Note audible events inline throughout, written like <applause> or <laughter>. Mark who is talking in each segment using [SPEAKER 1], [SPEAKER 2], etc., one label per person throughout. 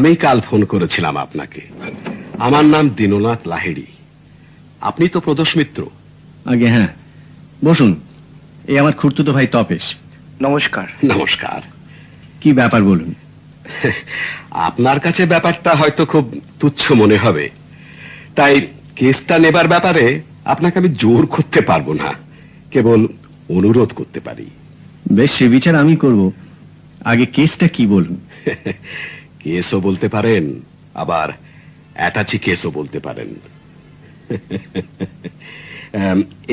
[SPEAKER 1] আমি কাল ফোন করেছিলাম আপনাকে। আমার নাম দীননাথ লাহিড়ি। আপনি তো প্রদোষ মিত্র।
[SPEAKER 2] আগে হ্যাঁ বসুন। এই আমার খুড়তুতো ভাই তপেশ।
[SPEAKER 3] নমস্কার।
[SPEAKER 1] নমস্কার।
[SPEAKER 2] কি ব্যাপার বলুন?
[SPEAKER 1] আপনার কাছে ব্যাপারটা হয়তো খুব তুচ্ছ মনে হবে। তাই কেসটা নেবার ব্যাপারে আপনাকে আমি জোর করতে পারব না। কেবল অনুরোধ করতে পারি।
[SPEAKER 2] বেশ সে বিচার আমি করব। আগে কেসটা কি বলুন? <laughs>
[SPEAKER 1] কেসও বলতে পারেন আবার অ্যাটাচি কেসও বলতে পারেন।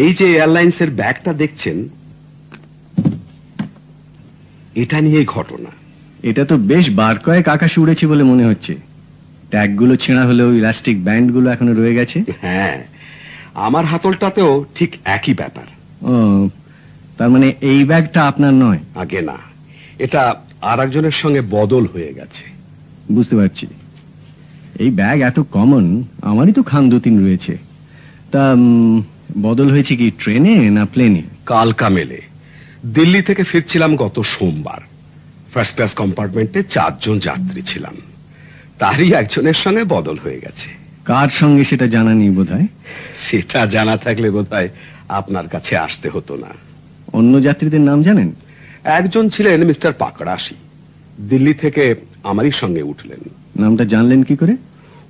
[SPEAKER 1] এই যে এয়ারলাইন্সের ব্যাগটা দেখছেন এটা নিয়ে ঘটনা।
[SPEAKER 2] এটা তো বেশ বার কয়েক আকাশে উড়েছে বলে মনে হচ্ছে। ট্যাগগুলো ছেঁড়া হলেও ইলাস্টিক ব্যান্ডগুলো এখনও রয়ে গেছে।
[SPEAKER 1] হ্যাঁ আমার হাতলটাতেও ঠিক একই ব্যাপার।
[SPEAKER 2] ও তার মানে এই ব্যাগটা আপনার নয়?
[SPEAKER 1] আগে না এটা আর একজনের সঙ্গে বদল হয়ে গেছে।
[SPEAKER 2] বুঝতে পারছি। এই ব্যাগ এত কমন আমারই তো খান দু তিন রয়েছে। তা বদল হয়েছে কি ট্রেনে না প্লেনে?
[SPEAKER 1] কালকা মেলে দিল্লি থেকে ফিরছিলাম গত সোমবার। ফার্স্ট ক্লাস কম্পার্টমেন্টে চারজন যাত্রী ছিলাম। তারই একজনের সঙ্গে বদল হয়ে গেছে।
[SPEAKER 2] কার সঙ্গে সেটা জানা নেই বোধ
[SPEAKER 1] সেটা জানা থাকলে বোধহয় আপনার কাছে আসতে হতো না।
[SPEAKER 2] অন্য যাত্রীদের নাম জানেন?
[SPEAKER 1] একজন ছিলেন মিস্টার পাকড়াশি। দিল্লি থেকে আমারই সঙ্গে উঠলেন।
[SPEAKER 2] নামটা জানলেন কি করে?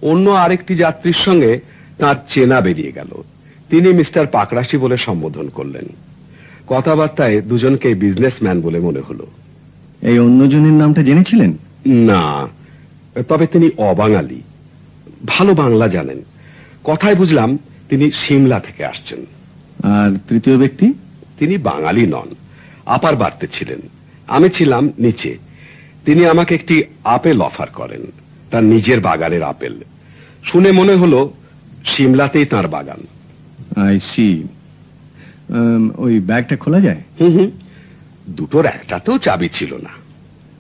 [SPEAKER 1] অন্য আরেকটি যাত্রীর সঙ্গে তার চেনা বেরিয়ে গেল। তিনি মিস্টার পাকড়াশি বলে সম্বোধন করলেন। কথাবার্তায় দুজনকে বিজনেসম্যান বলে মনে হলো।
[SPEAKER 2] এই অন্যজনের নামটা জেনেছিলেন?
[SPEAKER 1] না তবে তিনি অবাঙালি। ভালো বাংলা জানেন। কথায় বুঝলাম তিনি সিমলা থেকে আসছেন।
[SPEAKER 2] আর তৃতীয় ব্যক্তি?
[SPEAKER 1] তিনি বাঙালি নন আপার বাড়তে ছিলেন। আমি ছিলাম নিচে। তিনি আমাকে একটি আপেল অফার করেন তার নিজের বাগানের আপেল। শুনে মনে হলো সিমলাতেই তার বাগান।
[SPEAKER 2] আই সি ওই ব্যাগটা খোলা যায়?
[SPEAKER 1] হুম হুম। দুটোর একটাতেও চাবি ছিল না।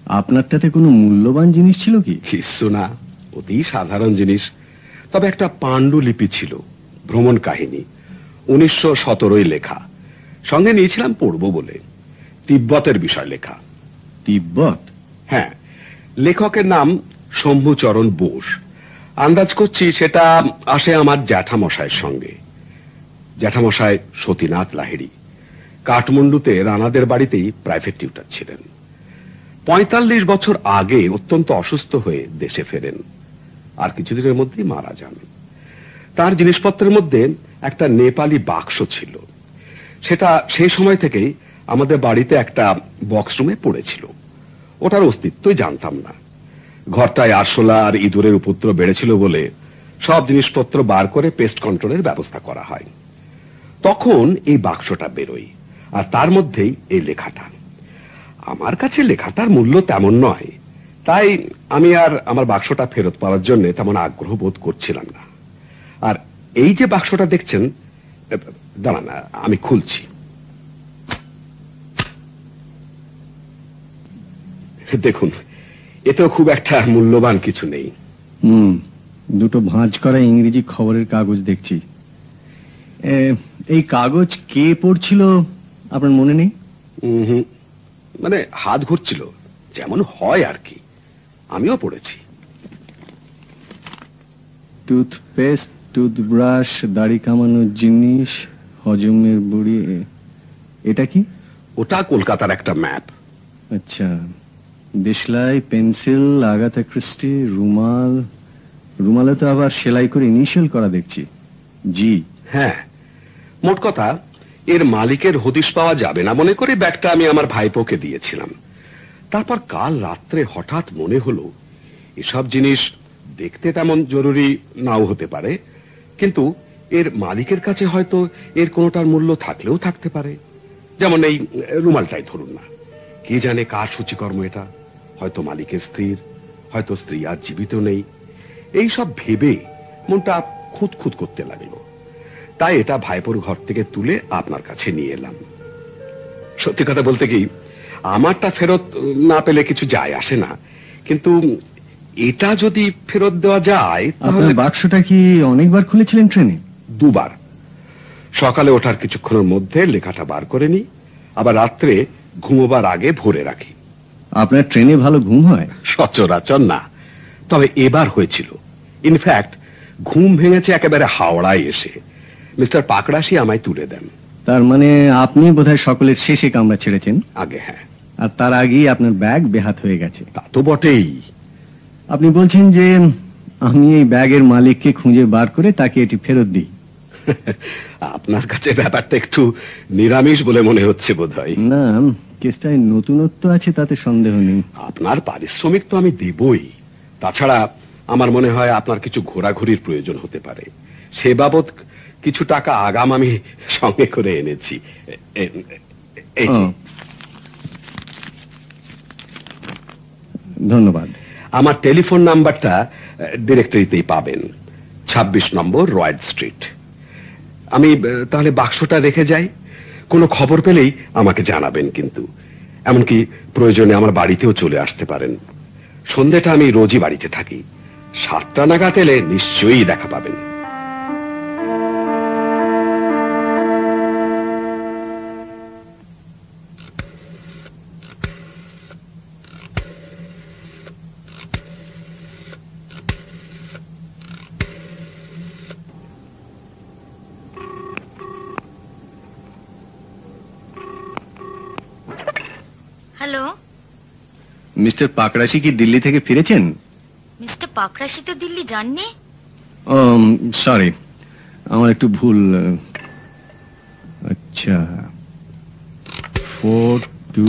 [SPEAKER 2] আপনারটাতে কোনো মূল্যবান জিনিস ছিল কি?
[SPEAKER 1] কিছু না অতি সাধারণ জিনিস। তবে একটা পাণ্ডুলিপি ছিল ভ্রমণ কাহিনী উনিশশো সতেরোই লেখা। সঙ্গে নিয়েছিলাম পড়ব বলে তিব্বতের বিষয় লেখা।
[SPEAKER 2] তিব্বত?
[SPEAKER 1] হ্যাঁ লেখকের নাম শম্ভুচরণ বোস। আন্দাজ করছি সেটা আসে আমার জ্যাঠামশাইয়ের সঙ্গে। জ্যাঠামশাই সতীনাথ লাহিড়ি। কাঠমান্ডুতে রানাদের বাড়িতেই প্রাইভেট টিউটার ছিলেন। পঁয়তাল্লিশ বছর আগে অত্যন্ত অসুস্থ হয়ে দেশে ফেরেন। আর কিছুদিনের মধ্যেই মারা যান। তার জিনিসপত্রের মধ্যে একটা নেপালি বাক্স ছিল। সেটা সেই সময় থেকেই আমাদের বাড়িতে একটা বক্স রুমে পড়েছিল। ওটার অস্তিত্বই জানতাম না। ঘরটায় আরশোলা আর ইঁদুরের উপদ্রব বেড়েছিল বলে সব জিনিসপত্র বার করে পেস্ট কন্ট্রোলের ব্যবস্থা করা হয়। তখন এই বাক্সটা বেরোয়, আর তার মধ্যেই এই লেখাটা। আমার কাছে লেখাটার মূল্য তেমন নয়, তাই আমি আর আমার বাক্সটা ফেরত পাওয়ার জন্য তেমন আগ্রহ বোধ করছিলাম না। আর এই যে বাক্সটা দেখছেন দাঁড়ান, আমি খুলছি। দেখুন এতেও খুব একটা মূল্যবান কিছু নেই।
[SPEAKER 2] হুম দুটো ভাঁজ করা ইংরেজি খবরের কাগজ দেখছি। এই কাগজ কে পড়ছিল আপনার মনে নেই?
[SPEAKER 1] হুম। মানে হাত ঘুরছিল যেমন হয় আর কি। আমিও পড়েছি।
[SPEAKER 2] টুথপেস্ট টুথব্রাশ দাড়ি কামানোর জিনিস হজমের বড়ি এটা কি?
[SPEAKER 1] ওটা কলকাতার একটা ম্যাপ।
[SPEAKER 2] আচ্ছা। দেশলাই পেন্সিল, আগাথা ক্রিস্টি, রুমাল। রুমালে তো আবার সেলাই করে ইনিশিয়াল করা দেখছি। জি।
[SPEAKER 1] হ্যাঁ। মোট কথা, এর মালিকের হদিশ পাওয়া যাবে না মনে করে ব্যাগটা আমি আমার ভাইপোকে দিয়েছিলাম। তারপর কাল রাত্রে হঠাৎ মনে হলো, এসব জিনিস দেখতে তেমন জরুরি নাও হতে পারে, কিন্তু এর মালিকের কাছে হয়তো এর কোনোটার মূল্য থাকলেও থাকতে পারে। যেমন এই রুমালটাই ধরুন না। কে জানে কার সূচিকর্ম এটা? হয়তো মালিকের স্ত্রীর হয়তো স্ত্রী আর জীবিত নেই। এই সব ভেবে মনটা খুঁত খুঁত করতে লাগল। তাই এটা ভাইপোর ঘর থেকে তুলে আপনার কাছে নিয়ে এলাম। সত্যি কথা বলতে কি আমারটা ফেরত না পেলে কিছু যায় আসে না। কিন্তু এটা যদি ফেরত দেওয়া যায় তাহলে
[SPEAKER 2] বাক্সটা কি অনেকবার খুলেছিলেন ট্রেনে?
[SPEAKER 1] দুবার। সকালে ওঠার কিছুক্ষণের মধ্যে লেখাটা বার করে নি আবার রাত্রে ঘুমোবার আগে ভরে রাখি।
[SPEAKER 2] আপনার ট্রেনে ভালো ঘুম হয়?
[SPEAKER 1] সচরাচর না। তবে এবার হয়েছিল। ইনফ্যাক্ট ঘুম ভেঙেছে একেবারে হাওড়ায় এসে। মিস্টার পাকড়াশি আমায় তুলে দেন।
[SPEAKER 2] তার মানে আপনি বোধহয় সকলের শেষে কামরা ছেড়েছেন?
[SPEAKER 1] আগে হ্যাঁ।
[SPEAKER 2] আর তার আগেই আপনার ব্যাগ বেহাত হয়ে গেছে।
[SPEAKER 1] তা তো বটেই।
[SPEAKER 2] আপনি বলছেন যে আমি এই ব্যাগের মালিককে খুঁজে বার করে তাকে এটি ফেরত দিই।
[SPEAKER 1] আপনার কাছে ব্যাপারটা একটু নিরামিষ বলে মনে হচ্ছে বোধহয়।
[SPEAKER 2] না কেসটায় নতুনত্ব আছে তাতে সন্দেহ নেই।
[SPEAKER 1] আপনার পারিশ্রমিক তো আমি দেবই। তাছাড়া আমার মনে হয় আপনার কিছু ঘোরাঘুরির প্রয়োজন হতে পারে। সে বাবদ কিছু টাকা আগাম আমি সঙ্গে করে এনেছি। এই যে,
[SPEAKER 2] ধন্যবাদ।
[SPEAKER 1] আমার টেলিফোন নাম্বারটা ডিরেক্টরিতেই পাবেন। ২৬ নম্বর রয়্যাল স্ট্রিট। আমি তাহলে বাক্সটা রেখে যাই। কোনো খবর পেলেই আমাকে জানাবেন কিন্তু। এমনকি প্রয়োজনে আমার বাড়িতেও চলে আসতে পারেন। সন্ধ্যেটা আমি রোজই বাড়িতে থাকি। সাতটা নাগাদ এলে নিশ্চয়ই দেখা পাবেন।
[SPEAKER 2] মিস্টার পাকরাশি কি দিল্লি থেকে ফিরেছেন?
[SPEAKER 3] মিস্টার পাকরাশি তো দিল্লি যাননি?
[SPEAKER 2] সরি আমার একটু ভুল আচ্ছা। Four two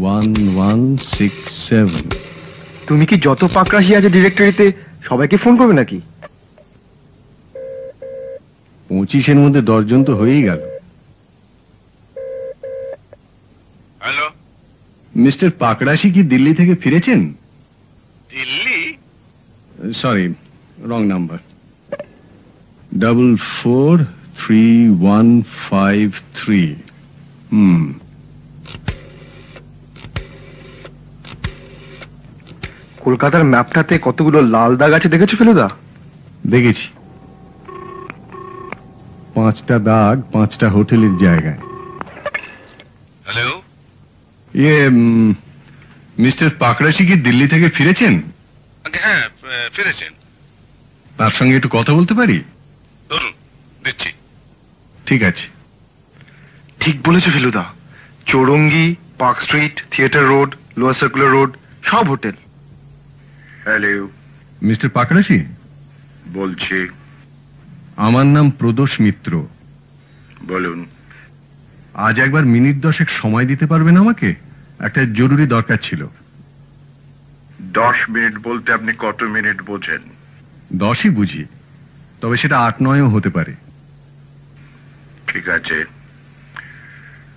[SPEAKER 2] one one six seven
[SPEAKER 4] তুমি কি যত পাকরাশি আছে ডিরেক্টরিতে সবাইকে ফোন করবে নাকি?
[SPEAKER 2] পঁচিশের মধ্যে দশজন তো হয়েই গেল
[SPEAKER 5] হ্যালো
[SPEAKER 2] মিস্টার পাকরাশি কি দিল্লি থেকে ফিরেছেন?
[SPEAKER 5] Delhi?
[SPEAKER 2] Sorry wrong number. Double four three one five three. হুম।
[SPEAKER 4] কলকাতার ম্যাপটাতে কতগুলো লাল দাগ আছে দেখেছ ফেলুদা?
[SPEAKER 2] দেখেছি। পাঁচটা দাগ পাঁচটা হোটেলের জায়গায়। ইয়ে মিস্টার পাকরাশি কি দিল্লি থেকে ফিরেছেন?
[SPEAKER 5] হ্যাঁ ফিরেছেন।
[SPEAKER 2] তার সঙ্গে একটু কথা বলতে পারি?
[SPEAKER 5] ধরুন দিচ্ছি।
[SPEAKER 2] ঠিক আছে।
[SPEAKER 4] ঠিক বলেছ Feluda. Chowringhee park street theatre road lower circular road সব হোটেল।
[SPEAKER 5] হ্যালো।
[SPEAKER 2] মিস্টার পাকরাশি
[SPEAKER 5] বলছি।
[SPEAKER 2] আমার নাম প্রদোষ মিত্র।
[SPEAKER 5] বলুন।
[SPEAKER 2] আজ একবার মিনিট দশেক সময় দিতে পারবেন আমাকে? একটা জরুরি দরকার ছিল।
[SPEAKER 5] দশ মিনিট বলতে আপনি কত মিনিট বোঝেন?
[SPEAKER 2] দশই বুঝি তবে সেটা আট নয়ও হতে পারে।
[SPEAKER 5] ঠিক আছে।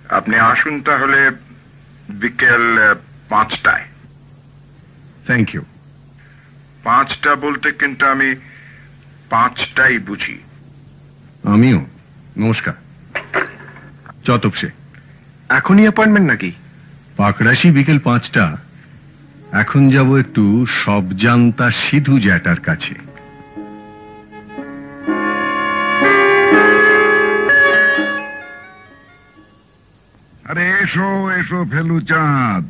[SPEAKER 5] আপনি আসুন তাহলে বিকেল পাঁচটায়।
[SPEAKER 2] থ্যাংক ইউ
[SPEAKER 5] পাঁচটা বলতে কিন্তু আমি পাঁচটাই বুঝি।
[SPEAKER 2] আমিও। নমস্কার। চতপসে
[SPEAKER 4] এখনই অ্যাপয়েন্টমেন্ট নাকি?
[SPEAKER 2] পাকড়াশি বিকেল পাঁচটা। এখন যাব একটু সব জানতা সিধু জ্যাটার কাছে।
[SPEAKER 6] আরে এসো এসো ফেলু চাঁদ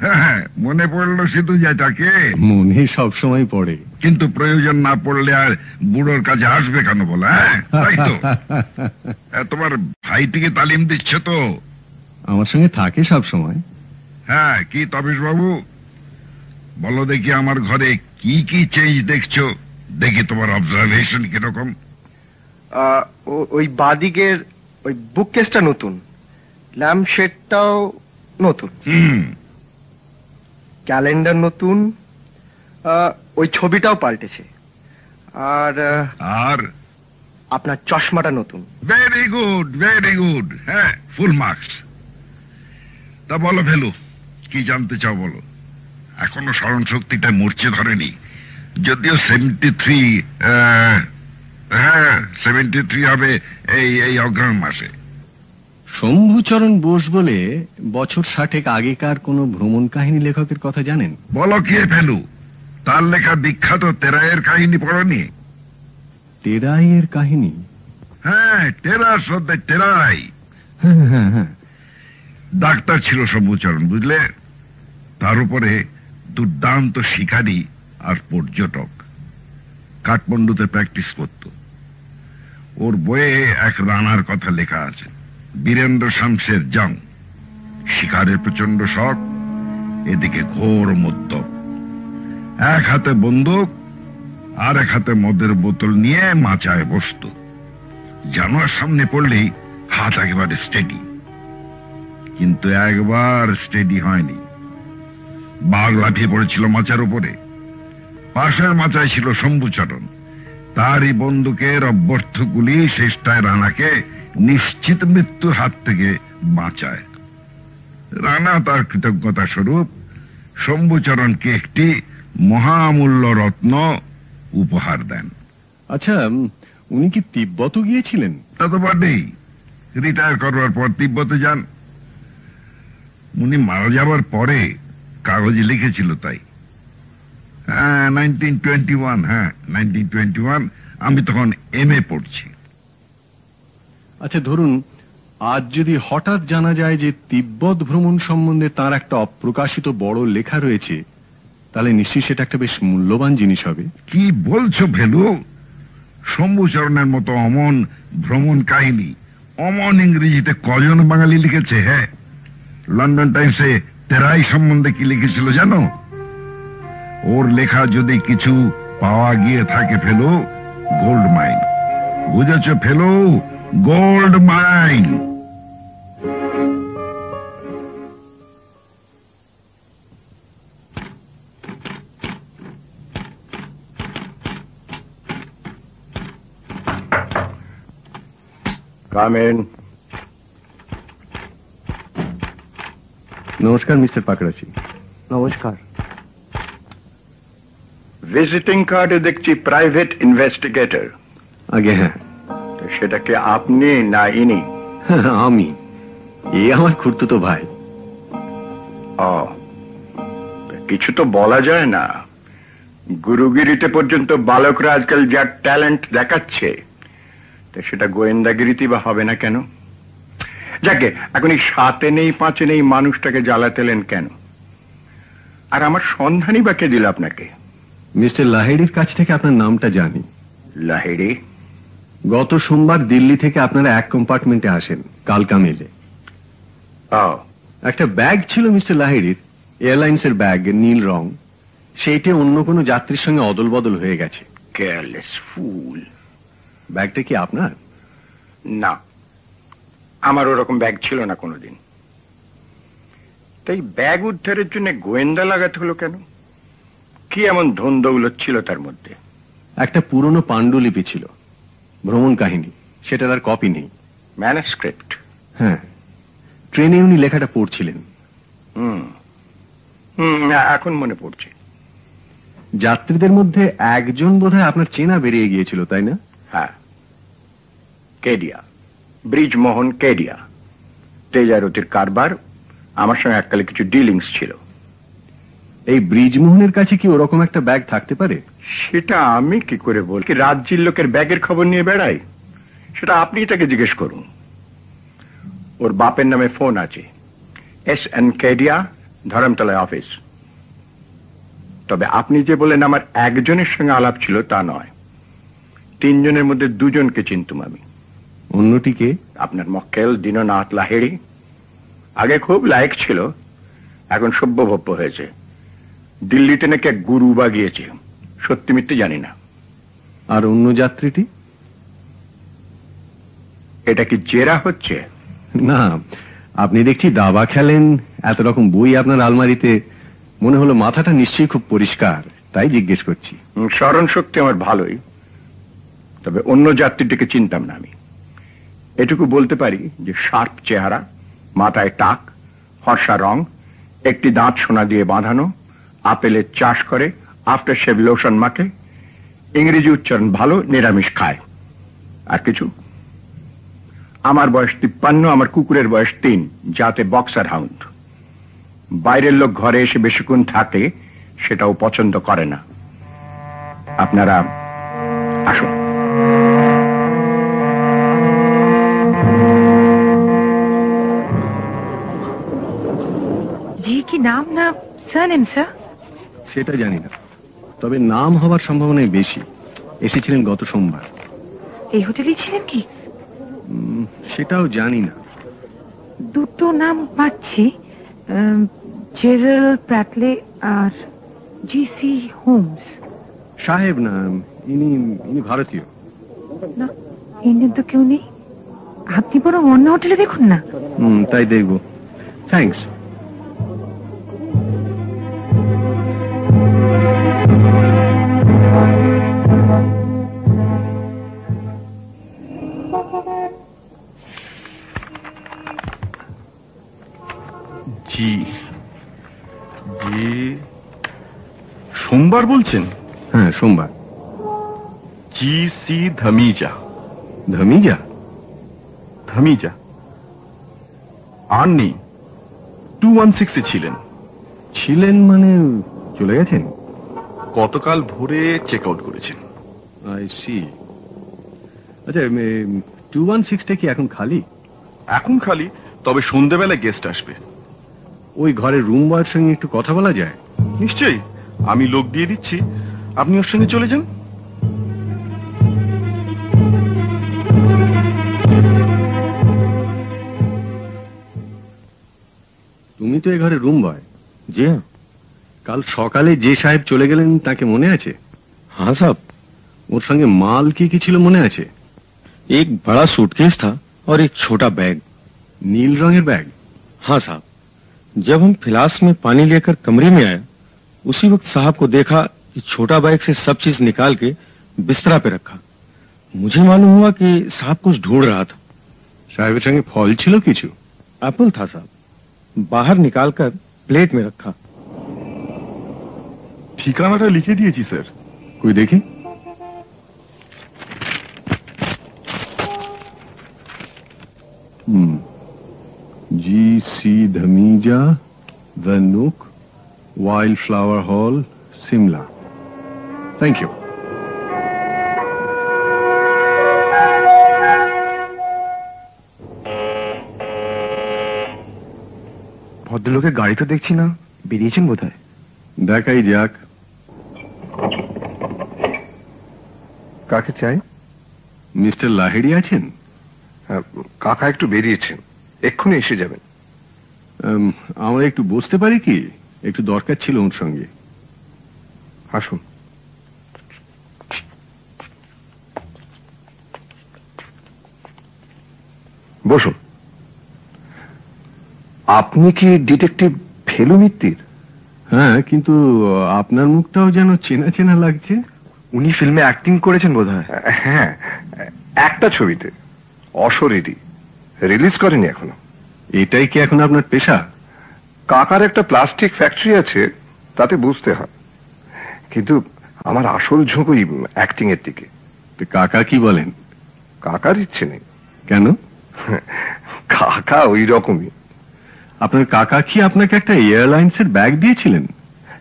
[SPEAKER 6] হ্যাঁ মনে পড়ল সিধু যেটাকে
[SPEAKER 2] মনে সব সময় পড়ে।
[SPEAKER 6] কিন্তু প্রয়োজন না পড়লে আর বুড়োর কাছে আসবে কেন বলো হ্যাঁ? তাই হ্যাঁ, <laughs> তোমার ভাইটিকে তালিম দিচ্ছে তো।
[SPEAKER 2] আমার সঙ্গে থাকে সব সময়
[SPEAKER 6] হ্যাঁ কি তবেশ বাবু বলো দেখি আমার ঘরে কি কি চেঞ্জ দেখছ? দেখি তোমার অবজারভেশন কীরকম।
[SPEAKER 4] ওই বাদিকের ওই বুক কেসটা নতুন। ল্যাম্প শেডটাও নতুন।
[SPEAKER 6] হুম।
[SPEAKER 4] ক্যালেন্ডার নতুন। ওই ছবিটাও পাল্টেছে। আর
[SPEAKER 6] আর?
[SPEAKER 4] আপনার চশমাটা নতুন।
[SPEAKER 6] ভেরি গুড ভেরি গুড হ্যাঁ ফুল মার্কস তা বলো ফেলু কি জানতে চাও বলো? এখনও স্মরণ শক্তিটা মরচে ধরেনি। যদিও সেভেন্টি থ্রি হ্যাঁ সেভেন্টি থ্রি হবে এই এই অগ্রহণ মাসে।
[SPEAKER 2] শম্ভুচরণ বোস বলে বছর ষাটেক আগেকার কোনো ভ্রমণ কাহিনী লেখকের কথা জানেন?
[SPEAKER 6] বলো কি ফেলু তার লেখা বিখ্যাত তেরায়ের কাহিনী পড়নি?
[SPEAKER 2] তেরাইয়ের কাহিনী?
[SPEAKER 6] হ্যাঁ টেরা অফ টেরাই
[SPEAKER 2] হ্যাঁ হ্যাঁ হ্যাঁ।
[SPEAKER 6] ডাক্তার ছিল শম্ভুচরণ বুঝলে? তার উপরে দুর্দান্ত শিকারী আর পর্যটক। কাঠমান্ডুতে প্র্যাকটিস করত। ওর বইয়ে এক রানার কথা লেখা আছে, বীরেন্দ্র শামসের জং। শিকারের প্রচণ্ড শখ, এদিকে ঘোর মদ্যপ। এক হাতে বন্দুক, আর এক হাতে মদের বোতল নিয়ে মাচায় বসত। জানোয়ার সামনে পড়লেই হাত একেবারে স্টেডি কিন্তু একবার স্টেডি হয়নি। বাঘ লাফিয়ে পড়েছিল মাচার উপরে। পাশের মাচায় ছিল শম্ভুচরণ তারই বন্দুকের অভ্যর্থ গুলি শেষটায় রানাকে নিশ্চিত মৃত্যুর হাত থেকে বাঁচায়। রানা তার কৃতজ্ঞতা স্বরূপ শম্ভুচরণকে একটি মহামূল্য রত্ন উপহার দেন।
[SPEAKER 2] আচ্ছা উনি কি তিব্বত গিয়েছিলেন?
[SPEAKER 6] তা তো বটেই। রিটায়ার করবার পর তিব্বতে যান। উনি মারা যাবার পরে কাগজে লিখেছিল তাই। হ্যাঁ নাইনটিন টোয়েন্টি ওয়ান হ্যাঁ নাইনটিন টোয়েন্টি ওয়ান আমি তখন এম এ পড়ছি।
[SPEAKER 2] আচ্ছা ধরুন আজ যদি হঠাৎ জানা যায় যে তিব্বত ভ্রমণ সম্বন্ধে তার একটা অপ্রকাশিত বড় লেখা রয়েছে তাহলে নিশ্চয়ই সেটা একটা বেশ মূল্যবান জিনিস হবে।
[SPEAKER 6] কি বলছো ভেলু? শম্ভুচরণের মতো অমন ভ্রমণ কাহিনী অমন ইংরেজিতে কজন বাঙালি লিখেছে হ্যাঁ? লন্ডন টাইমসে তেরাই সম্বন্ধে কি লিখেছিল জানো? ওর লেখা যদি কিছু পাওয়া গিয়ে থাকে ফেলো গোল্ড মাইন বুঝেছ fellow? Gold mine
[SPEAKER 5] come in
[SPEAKER 2] নমস্কার মিস্টার পাকড়াচি
[SPEAKER 4] নমস্কার।
[SPEAKER 5] ভিজিটিং কার্ডে দেখছি প্রাইভেট ইনভেস্টিগেটর
[SPEAKER 2] আগে হ্যাঁ।
[SPEAKER 5] সেটাকে আপনি না ইনি? <laughs>
[SPEAKER 2] আমি। এ আমার খুঁড়তুতো ভাই।
[SPEAKER 5] ও কিছু তো বলা যায় না। গুরুগিরিতে পর্যন্ত বালকরা আজকাল যা ট্যালেন্ট দেখাচ্ছে তা সেটা গোয়েন্দাগিরিতে বা হবে না কেন? যাকে এখন এই সাতে নেই পাঁচে নেই মানুষটাকে জ্বালাতেলেন কেন? আর আমার সন্ধানই বা কে দিল আপনাকে?
[SPEAKER 2] মিস্টার লাহেড়ির কাছ থেকে আপনার নামটা জানি।
[SPEAKER 5] লাহেরি
[SPEAKER 2] গত সোমবার দিল্লি থেকে আপনারা এক কম্পার্টমেন্টে আসেন কালকা মেলে একটা ব্যাগ ছিল মিস্টার লাহিড়ির এয়ারলাইন্স এর ব্যাগ নীল রং। সেইটে অন্য কোনো যাত্রীর সঙ্গে অদল বদল হয়ে গেছে।
[SPEAKER 5] Careless fool.
[SPEAKER 2] ব্যাগটা কি আপনার?
[SPEAKER 5] না। আমার ওরকম ব্যাগ ছিল না কোনোদিন। তাই ব্যাগ উদ্ধারের জন্য গোয়েন্দা লাগাতে হলো কেন? কি এমন ধন দৌলত ছিল তার মধ্যে?
[SPEAKER 2] একটা পুরনো পাণ্ডুলিপি ছিল ভ্রমণ কাহিনী সেটার আর কপি নেই।
[SPEAKER 5] ম্যানাস্ক্রিপ্ট
[SPEAKER 2] হ্যাঁ ট্রেনে উনি লেখাটা পড়ছিলেন।
[SPEAKER 5] হুম হুম এখন মনে পড়ছে।
[SPEAKER 2] যাত্রীদের মধ্যে একজন বোধহয় আপনার চেনা বেরিয়ে গিয়েছিল তাই না?
[SPEAKER 5] হ্যাঁ কেডিয়া। ব্রিজ মোহন কেডিয়া। তেজারতির কারবার আমার সঙ্গে এককালে কিছু ডিলিংস ছিল।
[SPEAKER 2] এই ব্রিজমোহনের কাছে কি ওরকম একটা ব্যাগ থাকতে পারে?
[SPEAKER 5] সেটা আমি কি করে বল কি রাজ্যের লোকের ব্যাগের খবর নিয়ে বেড়াই? সেটা আপনি তাকে জিজ্ঞেস করুন। ওর বাপের নামে ফোন আছে। এস এন কেডিয়া ধরমতলায় অফিস। তবে আপনি যে বলেন আমার একজনের সঙ্গে আলাপ ছিল তা নয়। তিনজনের মধ্যে দুজনকে চিনতুম আমি।
[SPEAKER 2] অন্যটিকে
[SPEAKER 5] আপনার মক্কেল দীননাথ লাহেড়ি আগে খুব লায়ক ছিল এখন সভ্যভব্য হয়েছে। দিল্লিতে নাকি এক গুরু বা গিয়েছে সত্যি মিথ্যে জানি না।
[SPEAKER 2] আর অন্য যাত্রীটি?
[SPEAKER 5] এটা কি জেরা হচ্ছে?
[SPEAKER 2] না আপনি দেখছি দাবা খেলেন এত রকম বই আপনার আলমারিতে মনে হলো মাথাটা নিশ্চয়ই খুব পরিষ্কার তাই জিজ্ঞেস করছি।
[SPEAKER 5] স্মরণ শক্তি আমার ভালোই তবে অন্য যাত্রীটিকে চিনতাম না আমি। এটুকু বলতে পারি যে শার্প চেহারা, মাথায় টাক, ফর্সা রং, একটি দাঁত সোনা দিয়ে বাঁধানো, আপেলের চাষ করে আফটার শেভ লোশন মাখে, ইংরেজি উচ্চারণ ভালো, নিরামিষ খায়। আর কিছু? আমার বয়স তিপ্পান্ন, আমার কুকুরের বয়স তিন, যাতে বক্সার হাউন্ড বাইরের লোক ঘরে এসে বেশিক্ষণ থাকে, সেটাও পছন্দ করে না। আপনারা আসুন।
[SPEAKER 7] নাম না সারনেম স্যার
[SPEAKER 2] সেটা জানি না। তবে নাম হওয়ার সম্ভাবনাই বেশি। এসেছিলেন গত সোমবার।
[SPEAKER 7] এই হোটেলেই ছিলেন কি?
[SPEAKER 2] সেটাও জানি না।
[SPEAKER 7] দুটো নাম পাচ্ছি জেরাল প্যাটলে আর জিসি হোমস
[SPEAKER 2] সাহেব না ইনি ইনি ভারতীয়।
[SPEAKER 7] না ইন্ডিয়ান তো কেউ নেই। আপনি বরং অন্য হোটেলে দেখুন না।
[SPEAKER 2] হুম তাই দেখব।
[SPEAKER 8] থ্যাংকস সোমবার বলছেন?
[SPEAKER 2] হ্যাঁ সোমবার।
[SPEAKER 8] G C Dhamija.
[SPEAKER 2] Dhamija?
[SPEAKER 8] Dhamija. আর নেই। টু ওয়ান সিক্সে ছিলেন।
[SPEAKER 2] ছিলেন মানে চলে গেছেন?
[SPEAKER 8] গতকাল ভোরে চেক আউট করেছেন।
[SPEAKER 2] আই সি আচ্ছা টু ওয়ান সিক্সটা কি এখন খালি?
[SPEAKER 8] এখন খালি তবে সন্ধেবেলায় গেস্ট আসবে।
[SPEAKER 2] ওই ঘরের রুম বয়ের সঙ্গে একটু কথা বলা যায়?
[SPEAKER 8] নিশ্চয়ই। আমি লোক দিয়ে দিচ্ছি আপনি ওর সঙ্গে চলে যান
[SPEAKER 2] তুমি তো এ ঘরের রুম বয়
[SPEAKER 9] जी हाँ
[SPEAKER 2] কাল সকালে যে সাহেব চলে গেলেন তাকে মনে আছে
[SPEAKER 9] हाँ साहब
[SPEAKER 2] ওর সঙ্গে মাল কি কি ছিল মনে আছে
[SPEAKER 9] एक बड़ा सूटकेस था और एक छोटा बैग
[SPEAKER 2] নীল রঙের ব্যাগ
[SPEAKER 9] हाँ साहब जब हम फिलास में पानी लेकर कमरे में आए उसी वक्त साहब को देखा कि छोटा बैग से सब चीज निकाल के बिस्तरा पे रखा मुझे मालूम हुआ कि साहब कुछ ढूंढ रहा था
[SPEAKER 2] সাহেবের সঙ্গে ফল ছিল কিছু
[SPEAKER 9] एप्पल था साहब बाहर निकालकर प्लेट में रखा
[SPEAKER 8] ঠিকানাটা লিখে দিয়েছি স্যার
[SPEAKER 2] কই দেখি হুম জি C Dhamija the flower hall Shimla thank you
[SPEAKER 4] ভদ্রলোকের গাড়ি তো দেখছি না। বেরিয়েছেন বোধহয়?
[SPEAKER 2] দেখাই যাক।
[SPEAKER 4] কাকে চাই?
[SPEAKER 2] মিস্টার লাহেড়ি আছেন?
[SPEAKER 4] হ্যাঁ, কাকা একটু বেরিয়েছেন। এক্ষুনি এসে যাবেন।
[SPEAKER 2] আমরা একটু বসতে পারি কি? একটু দরকার ছিল ওর সঙ্গে।
[SPEAKER 4] আসুন। বসুন। আপনি কি ডিটেকটিভ ফেলু মিত্তির
[SPEAKER 2] হ্যাঁ কিন্তু আপনার মুখটাও যেন চেনা চেনা লাগছে।
[SPEAKER 4] উনি ফিল্মে অ্যাক্টিং করেছেন বোধহয়। হ্যাঁ একটা ছবিতে। অশরীরী রিলিজ করেনি এখনও।
[SPEAKER 2] এটাই কি এখন আপনার পেশা?
[SPEAKER 4] কাকার একটা প্লাস্টিক ফ্যাক্টরি আছে তাতে বুঝতে হয়। কিন্তু আমার আসল ঝুঁকুই অ্যাক্টিং এর দিকে
[SPEAKER 2] কাকা কি বলেন?
[SPEAKER 4] কাকার ইচ্ছে নেই।
[SPEAKER 2] কেন? <laughs>
[SPEAKER 4] কাকা ওই রকমই।
[SPEAKER 2] আপনার কাকা কি আপনাকে একটা এয়ারলাইন্স এর ব্যাগ দিয়েছিলেন?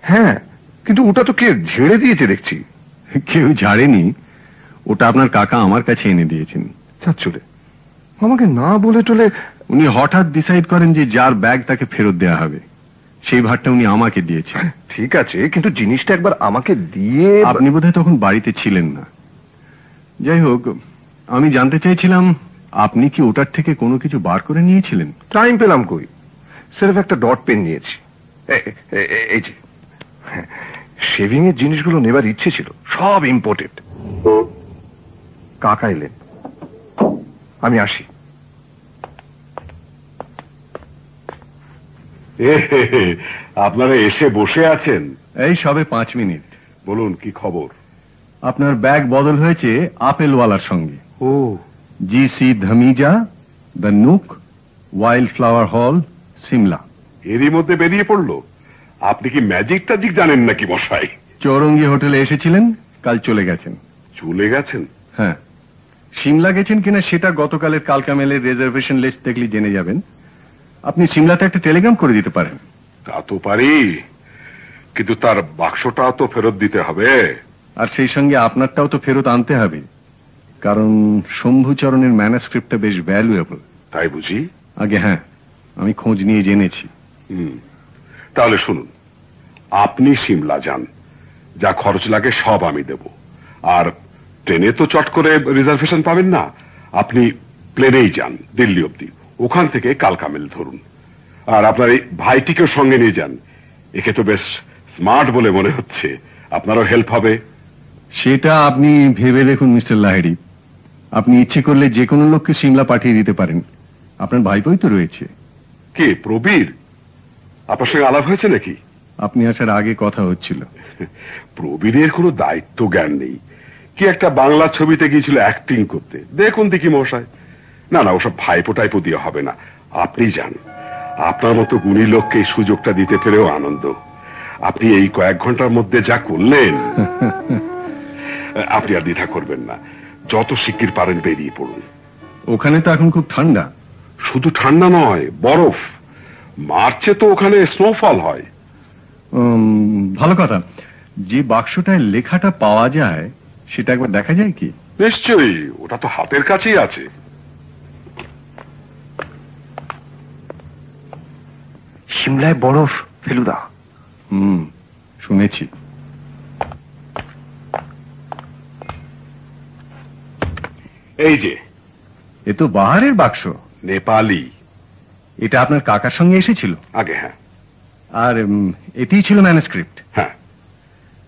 [SPEAKER 4] হ্যাঁ কিন্তু ওটা তো কে ঝেড়ে দিয়েছে দেখছি।
[SPEAKER 2] কেউ ঝাড়েনি। ওটা আপনার কাকা আমার কাছে এনে দিয়েছেন।
[SPEAKER 4] চলে আমাকে না বলে টলে
[SPEAKER 2] উনি হঠাৎ ডিসাইড করেন যে যার ব্যাগ তাকে ফেরত দেওয়া হবে। সেই ভারটা উনি আমাকে দিয়েছেন।
[SPEAKER 4] ঠিক আছে কিন্তু জিনিসটা একবার আমাকে দিয়ে
[SPEAKER 2] আপনি বোধহয় তখন বাড়িতে ছিলেন না। যাই হোক আমি জানতে চাইছিলাম আপনি কি ওটার থেকে কোনো কিছু বার করে নিয়েছিলেন?
[SPEAKER 4] টাইম পেলাম কই? সির্ফ একটা ডট পেন নিয়েছি। এই যে শেভিং এর জিনিসগুলো নেবার ইচ্ছে ছিল সব ইম্পোর্টেড কাকা এলেন। আমি আসি। <laughs>
[SPEAKER 10] আপনারা এসে বসে আছেন?
[SPEAKER 2] এই সবে পাঁচ মিনিট।
[SPEAKER 10] বলুন কি খবর?
[SPEAKER 2] আপনার ব্যাগ বদল হয়েছে আপেলওয়ালার সঙ্গে।
[SPEAKER 10] ও।
[SPEAKER 2] G C Dhamija the nook wild flower hall Simla
[SPEAKER 10] এরই মধ্যে বেরিয়ে পড়ল। আপনি কি ম্যাজিক ট্যাজিক জানেন নাকি মশাই?
[SPEAKER 2] চৌরঙ্গি হোটেলে এসেছিলেন কাল চলে গেছেন।
[SPEAKER 10] চলে গেছেন?
[SPEAKER 2] হ্যাঁ। সিমলা গেছেন কিনা সেটা গতকালের কালকা মেলের রিজার্ভেশন লিস্ট দেখলে জেনে যাবেন। আপনি সিমলাতে একটা টেলিগ্রাম করে দিতে পারেন।
[SPEAKER 10] তা তো পারি কিন্তু তার বাক্সটাও তো ফেরত দিতে হবে।
[SPEAKER 2] আর সেই সঙ্গে আপনারটাও তো ফেরত আনতে হবে কারণ শম্ভুচরণের ম্যানাস্ক্রিপ্টটা বেশ ভ্যালুয়েবল
[SPEAKER 10] তাই বুঝি?
[SPEAKER 2] আগে হ্যাঁ আমি খোঁজ নিয়ে জেনেছি।
[SPEAKER 10] হুম তাহলে শুনুন আপনি সিমলা যান যা খরচ লাগে সব আমি দেব। আর ট্রেনে তো চট করে রিজার্ভেশন পাবেন না আপনি প্লেনেই যান দিল্লি অব্দি ওখান থেকে কালকামেল ধরুন। আর আপনার এই ভাইটিকেও সঙ্গে নিয়ে যান। একে তো বেশ স্মার্ট বলে মনে হচ্ছে। আপনারও হেল্প হবে।
[SPEAKER 2] সেটা আপনি ভেবে দেখুন মিস্টার লাহেরি আপনি ইচ্ছে করলে যে কোনো লোককে সিমলা পাঠিয়ে দিতে পারেন। আপনার ভাইপোই তো রয়েছে।
[SPEAKER 10] কে প্রবীর? আপনার সঙ্গে আলাপ হয়েছে নাকি?
[SPEAKER 2] আপনি আসার আগে কথা হচ্ছিল।
[SPEAKER 10] প্রবীরের কোনো দায়িত্ব জ্ঞান নেই। কি একটা বাংলা ছবিতে গিয়েছিল অ্যাক্টিং করতে। দেখুন দেখি মশাই না না ওসব ভাইপো টাইপো দিয়ে হবে না। আপনি যান। আপনার মতো গুণী লোককে এই সুযোগটা দিতে পেরেও আনন্দ। আপনি এই কয়েক ঘণ্টার মধ্যে যা করলেন আপনি আর দ্বিধা করবেন না। যত শিগগির পারেন বেরিয়ে পড়ুন।
[SPEAKER 2] ওখানে তো এখন খুব ঠান্ডা।
[SPEAKER 10] শুধু ঠান্ডা নয় বরফ। মার্চে তো ওখানে স্নোফল হয়।
[SPEAKER 2] ভালো কথা। যে বাক্সটায় লেখাটা পাওয়া যায় সেটা একবার দেখা যায় কি?
[SPEAKER 10] নিশ্চয়ই ওটা তো হাতের কাছেই আছে।
[SPEAKER 11] সিমলায় বরফ ফেলুদা।
[SPEAKER 2] হুম শুনেছি।
[SPEAKER 10] এই যে
[SPEAKER 2] এ তো বাহারের বাক্স।
[SPEAKER 10] নেপালি।
[SPEAKER 2] এটা আপনার কাকার সঙ্গে এসেছিল?
[SPEAKER 10] আগে হ্যাঁ।
[SPEAKER 2] আর উম, এতেই ছিল ম্যানুস্ক্রিপ্ট
[SPEAKER 10] হ্যাঁ।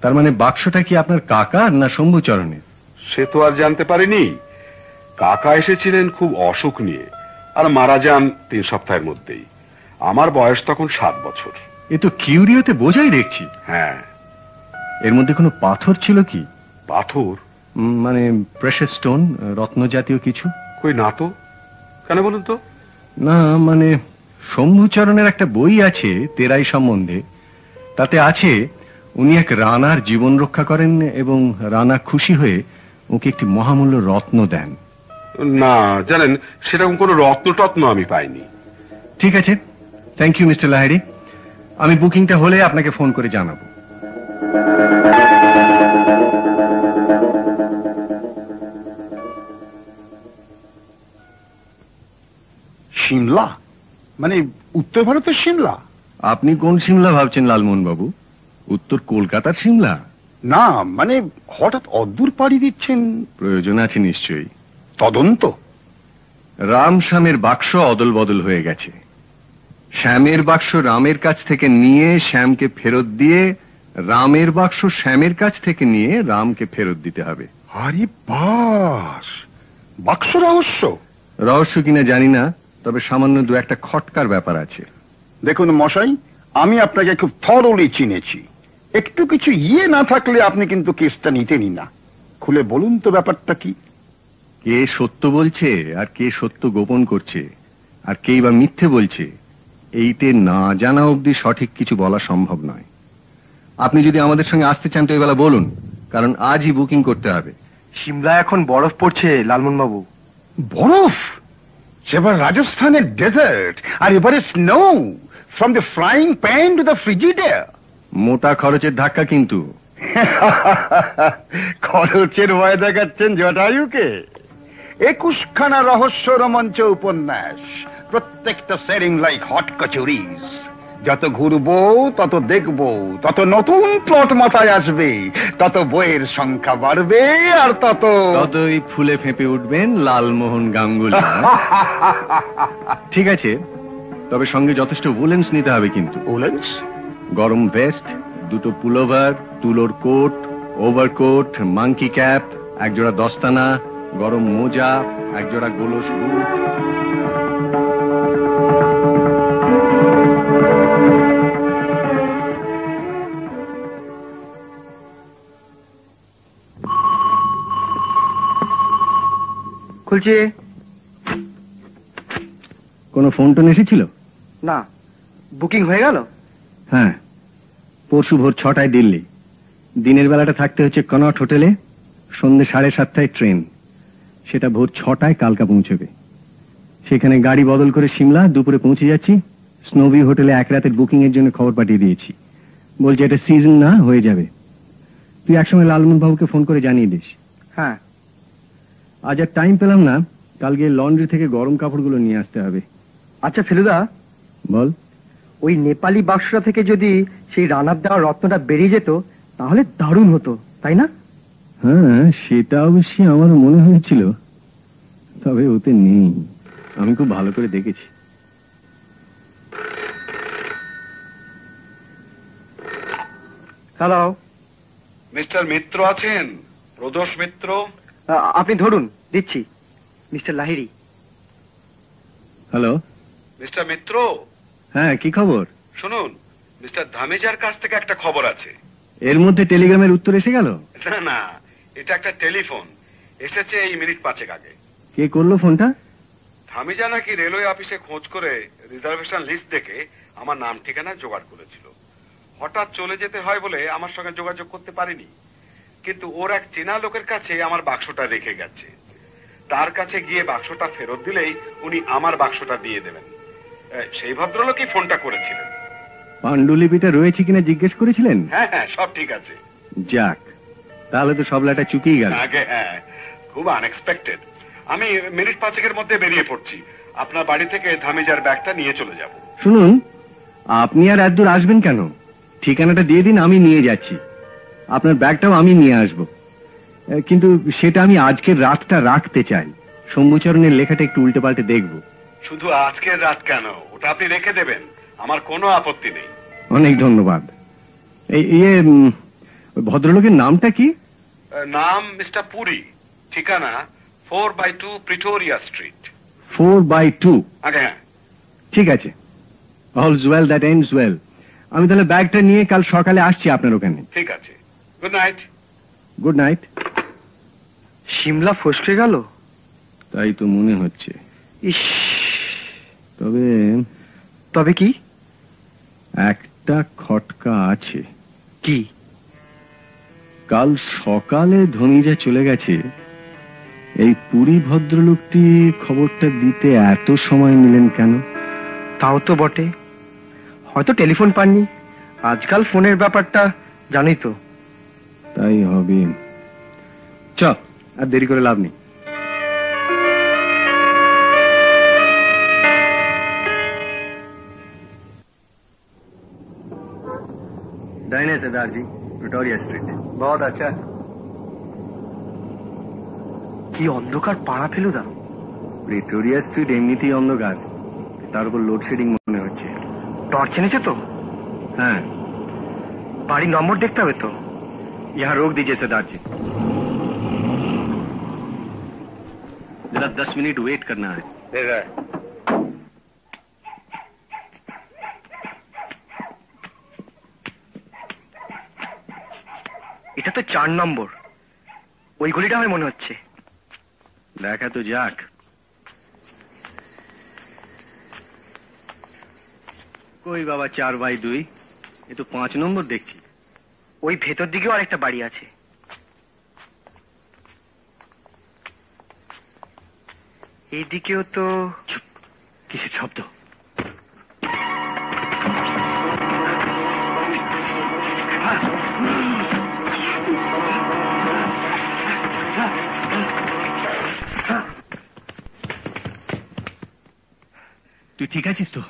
[SPEAKER 2] তার মানে বাক্সটা কি আপনার কাকার না শম্ভুচরণের
[SPEAKER 10] সে তো আর জানতে পারিনি। কাকা এসেছিলেন খুব অসুখ নিয়ে আর মারা যান তিন সপ্তাহের মধ্যেই। আমার বয়স তখন সাত বছর।
[SPEAKER 2] এ তো কিউরিওতে বোঝাই দেখছি।
[SPEAKER 10] হ্যাঁ।
[SPEAKER 2] এর মধ্যে কোনো পাথর ছিল কি?
[SPEAKER 10] পাথর?
[SPEAKER 2] মানে প্রেশার স্টোন রত্ন জাতীয় কিছু?
[SPEAKER 10] কই না তো? কেন বলুন তো?
[SPEAKER 2] না মানে শম্ভুচরণের একটা বই আছে তেরাই সম্বন্ধে। তাতে আছে উনি এক রানার জীবন রক্ষা করেন এবং রানা খুশি হয়ে ওকে একটি মহামূল্য রত্ন দেন।
[SPEAKER 10] না জানেন সেরকম কোনো রত্ন টত্ন আমি পাইনি।
[SPEAKER 2] ঠিক আছে থ্যাংক ইউ মিস্টার লাহারি আমি বুকিংটা হলে আপনাকে ফোন করে জানাব।
[SPEAKER 12] সিমলা মানে উত্তর ভারতের সিমলা
[SPEAKER 2] আপনি কোন সিমলা ভাবছেন লালমোহন বাবু উত্তর কলকাতার সিমলা
[SPEAKER 12] না মানে হঠাৎ অদ্দূর পাড়ি দিচ্ছেন।
[SPEAKER 2] প্রয়োজন আছে নিশ্চয়ই।
[SPEAKER 12] তদন্ত?
[SPEAKER 2] রাম শ্যামের বাক্স অদল বদল হয়ে গেছে। শ্যামের বাক্স রামের কাছ থেকে নিয়ে শ্যামকে ফেরত দিয়ে রামের বাক্স শ্যামের কাছ থেকে নিয়ে রামকে ফেরত দিতে হবে।
[SPEAKER 12] আরে বাস! বাক্স রহস্য!
[SPEAKER 2] রহস্য কিনা জানি না তবে সামান্য দু একটা খটকার ব্যাপার আছে।
[SPEAKER 12] দেখুন মশাই আমি আপনাকে খুব থরলি চিনেছি। একটু কিছু ইয়ে না থাকলে আপনি কিন্তু কেসটা নিতেনই না। খুলে বলুন তো ব্যাপারটা কি?
[SPEAKER 2] কে সত্য বলছে আর কে সত্য গোপন করছে? আর কেই বা মিথ্যে বলছে? এইতে না জানা অবধি সঠিক কিছু বলা সম্ভব নয়। আপনি যদি আমাদের সঙ্গে আসতে চান তো এবেলা বলুন কারণ আজই বুকিং করতে হবে।
[SPEAKER 11] সিমলা এখন বরফ পড়ছে লালমন বাবু
[SPEAKER 12] বরফ? সেবার রাজস্থানের ডেজার্ট আর এবারে snow from the flying pan to the frigidaire
[SPEAKER 2] মোটা খরচের ধাক্কা কিন্তু। <laughs>
[SPEAKER 12] খরচের ভয় দেখাচ্ছেন জটায়ুকে। একুশখানা রহস্য রোমাঞ্চ উপন্যাস প্রত্যেকটা সেরিং লাইক হট কচুরিজ যত ঘুরবো তত দেখব তত নতুন প্লট মাথায় আসবে তত বইয়ের সংখ্যা বাড়বে আর তত
[SPEAKER 2] ততই ফুলে ফেঁপে উঠবেন লালমোহন গাঙ্গুলি। ঠিক আছে তবে সঙ্গে যথেষ্ট উলেন্স নিতে হবে কিন্তু।
[SPEAKER 12] উলেন্স
[SPEAKER 2] গরম ভেস্ট দুটো পুলোভার তুলোর কোট ওভারকোট মাঙ্কি ক্যাপ একজোড়া দস্তানা গরম মোজা একজোড়া গোলস বুট
[SPEAKER 11] খুলছে
[SPEAKER 2] কোনো ফোন টোন এসেছিল?
[SPEAKER 11] না বুকিং হয়ে গেল?
[SPEAKER 2] হ্যাঁ পরশু ভোর ছটায় দিল্লি। দিনের বেলাটা থাকতে হচ্ছে কনট হোটেলে সন্ধ্যে সাড়ে সাতটায় ট্রেন। সেটা ভোর ছটায় কালকা পৌঁছবে। সেখানে গাড়ি বদল করে সিমলা দুপুরে পৌঁছে যাচ্ছি। স্নোবি হোটেলে এক রাতের বুকিং এর জন্য খবর পাঠিয়ে দিয়েছি। বলছে এটা সিজন না হয়ে যাবে। তুই একসময় লালমোহন বাবুকে ফোন করে জানিয়ে দিস।
[SPEAKER 11] হ্যাঁ।
[SPEAKER 2] আজ আর টাইম পেলাম না। কালকে লন্ড্রি থেকে গরম কাপড়গুলো নিয়ে আসতে হবে।
[SPEAKER 11] আচ্ছা ফেলুদা।
[SPEAKER 2] বল।
[SPEAKER 11] ওই নেপালি বাক্সটা থেকে যদি সেই রানার দেওয়া রত্নটা বেরিয়ে যেত তাহলে দারুণ হতো তাই না?
[SPEAKER 2] হ্যাঁ সেটা অবশ্যই আমার মনে হয়েছিল। তবে ওতে নেই। আমি খুব ভালো করে দেখেছি।
[SPEAKER 11] হ্যালো
[SPEAKER 1] মিস্টার মিত্র আছেন? প্রদোষ মিত্র?
[SPEAKER 11] আপনি ধরুন দিচ্ছি। Mister Lahiri.
[SPEAKER 2] Hello?
[SPEAKER 1] Mister Mitra?
[SPEAKER 2] হ্যাঁ কি খবর?
[SPEAKER 1] শুনুন মিস্টার ধামেজার কাছ থেকে একটা খবর আছে।
[SPEAKER 2] এর মধ্যে টেলিগ্রামের উত্তর এসে গেল?
[SPEAKER 1] না না এটা একটা টেলিফোন। এসেছে এই মিনিট পাঁচেক আগে।
[SPEAKER 2] কে করল ফোনটা?
[SPEAKER 1] ধামেজা নাকি রেলওয়ে অফিসে খোঁজ করে রিজার্ভেশন লিস্ট দেখে আমার নাম ঠিকানা জোগাড় করেছিল। হঠাৎ চলে যেতে হয় বলে আমার সঙ্গে যোগাযোগ করতে পারিনি। কিন্তু ওর এক চেনা লোকের কাছে আমার বাক্সটা রেখে গেছে। তার কাছে গিয়ে বাক্সটা ফেরত দিলেই উনি আমার বাক্সটা দিয়ে দেবেন। সেই ভদ্রলোকই ফোনটা করেছিলেন।
[SPEAKER 2] পাণ্ডুলিপিটা রয়েছে কিনা জিজ্ঞেস করেছিলেন?
[SPEAKER 1] হ্যাঁ হ্যাঁ সব ঠিক আছে।
[SPEAKER 2] যাক তাহলে তো সব লেটা চুকিয়ে গেল।
[SPEAKER 1] আগে হ্যাঁ খুব আনএক্সপেক্টেড আমি মিনিট পাঁচেকের মধ্যে বেরিয়ে পড়ছি। আপনার বাড়ি থেকে ধামিজার ব্যাগটা নিয়ে চলে যাব।
[SPEAKER 2] শুনুন আপনি আর এত দূর আসবেন কেন? ঠিকানাটা দিয়ে দিন আমি নিয়ে যাচ্ছি। আপনার ব্যাগটাও আমি নিয়ে আসব। কিন্তু সেটা আমি আজকের রাতটা রাখতে চাই। শম্ভুচরণের লেখাটা একটু উল্টে পাল্টে দেখব।
[SPEAKER 1] শুধু আজকের রাত কেন? ওটা আপনি রেখে দেবেন। আমার কোনো আপত্তি নেই।
[SPEAKER 2] অনেক ধন্যবাদ। এই ইয়ে ভদ্রলোকের নামটা কি?
[SPEAKER 1] নাম মিস্টার পুরি। ঠিকানা four by two Pretoria street.
[SPEAKER 2] Four by two.
[SPEAKER 1] আগে হ্যাঁ।
[SPEAKER 2] ঠিক আছে। All's well that ends well. আমি তাহলে ব্যাগটা নিয়ে কাল সকালে আসছি আপনার ওখানে।
[SPEAKER 1] ঠিক আছে। Good night
[SPEAKER 2] good night
[SPEAKER 11] Simla ফসকে গেল?
[SPEAKER 2] তাই তো মনে হচ্ছে।
[SPEAKER 11] ইস।
[SPEAKER 2] তবে
[SPEAKER 11] তবে কি?
[SPEAKER 2] একটা খটকা আছে।
[SPEAKER 11] কি?
[SPEAKER 2] কাল সকালে ধনীজা চলে গেছে। এই পুরী ভদ্রলোকটি খবরটা দিতে এত সময় নিলেন কেন?
[SPEAKER 11] তাও তো বটে। হয়তো টেলিফোন পাননি। আজকাল ফোনের ব্যাপারটা জানি তো।
[SPEAKER 2] তাই হবে চ আর দেরি করে লাভ নেই दाहिने सरदार जी विक्टोरिया स्ट्रीट बहुत अच्छा
[SPEAKER 11] কি অন্ধকার পাড়া ফেলুদা
[SPEAKER 2] ভিক্টোরিয়া স্ট্রিট এমনিতেই অন্ধকার তার উপর লোডশেডিং মনে হচ্ছে
[SPEAKER 11] টর্চ এনেছে তো
[SPEAKER 2] হ্যাঁ
[SPEAKER 11] বাড়ির নম্বর দেখতে হবে তো
[SPEAKER 2] यहाँ रोक दीजिए सरदार जी जरा दस मिनट वेट करना है
[SPEAKER 11] এটা তো চার নম্বর ওই গলিটা হয় মনে হচ্ছে
[SPEAKER 2] দেখা তো যাক কই বাবা চার বাই দুই এ তো পাঁচ নম্বর দেখছি
[SPEAKER 11] ওই ভেতর দিকেও আরেকটা বাড়ি আছে। এইদিকেও তো
[SPEAKER 2] কিসের শব্দ? তুই ঠিক আছিস তো?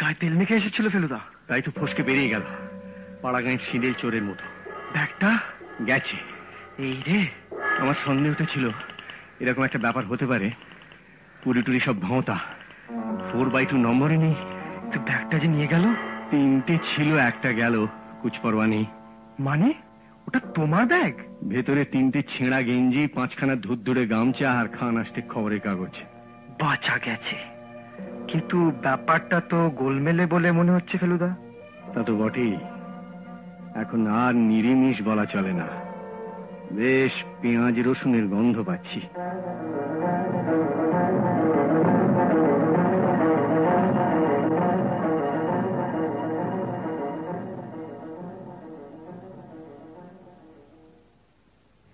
[SPEAKER 11] গায়ে তেল মেখে এসেছিল ফেলুদা।
[SPEAKER 2] তাই তো ফসকে বেরিয়ে গেল। পাড়াগাঁয়ের সিঁড়েল চোরের মতো।
[SPEAKER 11] ব্যাগটা
[SPEAKER 2] গেছে।
[SPEAKER 11] এই রে,
[SPEAKER 2] আমার সন্দেহটা ছিল। এরকম একটা ব্যাপার হতে পারে। পুরি টুরি সব ভাঁওতা ফোর বাই টু নম্বরে নেই।
[SPEAKER 11] তো ব্যাগটা যে নিয়ে গেল?
[SPEAKER 2] তিনটে ছিল, একটা গেল। কুচ পরোয়া নেই
[SPEAKER 11] মানে? ওটা তোমার ব্যাগ?
[SPEAKER 2] ভেতরে তিনটে ছেঁড়া গেঞ্জি, পাঁচখানা ধুরধুরে গামছা আর খান আসতে খবরের কাগজ।
[SPEAKER 11] বাঁচা গেছে। কিন্তু ব্যাপারটা তো গোলমেলে বলে মনে হচ্ছে, ফেলুদা।
[SPEAKER 2] তা তো বটেই। এখন আর নিরিমিষ বলা চলে না। বেশ পেঁয়াজ রসুনের গন্ধ পাচ্ছি।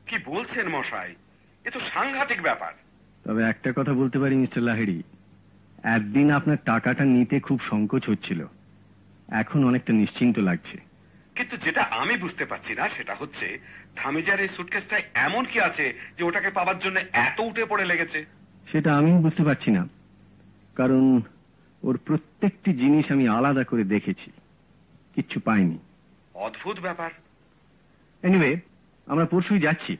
[SPEAKER 1] কি বলছেন মশাই? এ তো সাংঘাতিক ব্যাপার।
[SPEAKER 2] তবে একটা কথা বলতে পারি মিস্টার লাহিড়ি। একদিন আপনার টাকাটা নিতে খুব সংকোচ হচ্ছিল। এখন অনেকটা নিশ্চিন্ত লাগছে।
[SPEAKER 1] কিন্তু যেটা আমি বুঝতে পারছি না সেটা হচ্ছে ধামিজার এই সুটকেসটা এমন কি আছে যে ওটাকে পাবার জন্য এত উঠে পড়ে লেগেছে?
[SPEAKER 2] সেটা আমি বুঝতে পারছি না কারণ ওর প্রত্যেকটি জিনিস আমি আলাদা করে দেখেছি কিচ্ছু পাইনি।
[SPEAKER 1] অদ্ভুত ব্যাপার।
[SPEAKER 2] এনিওয়ে আমরা পরশুই যাচ্ছি।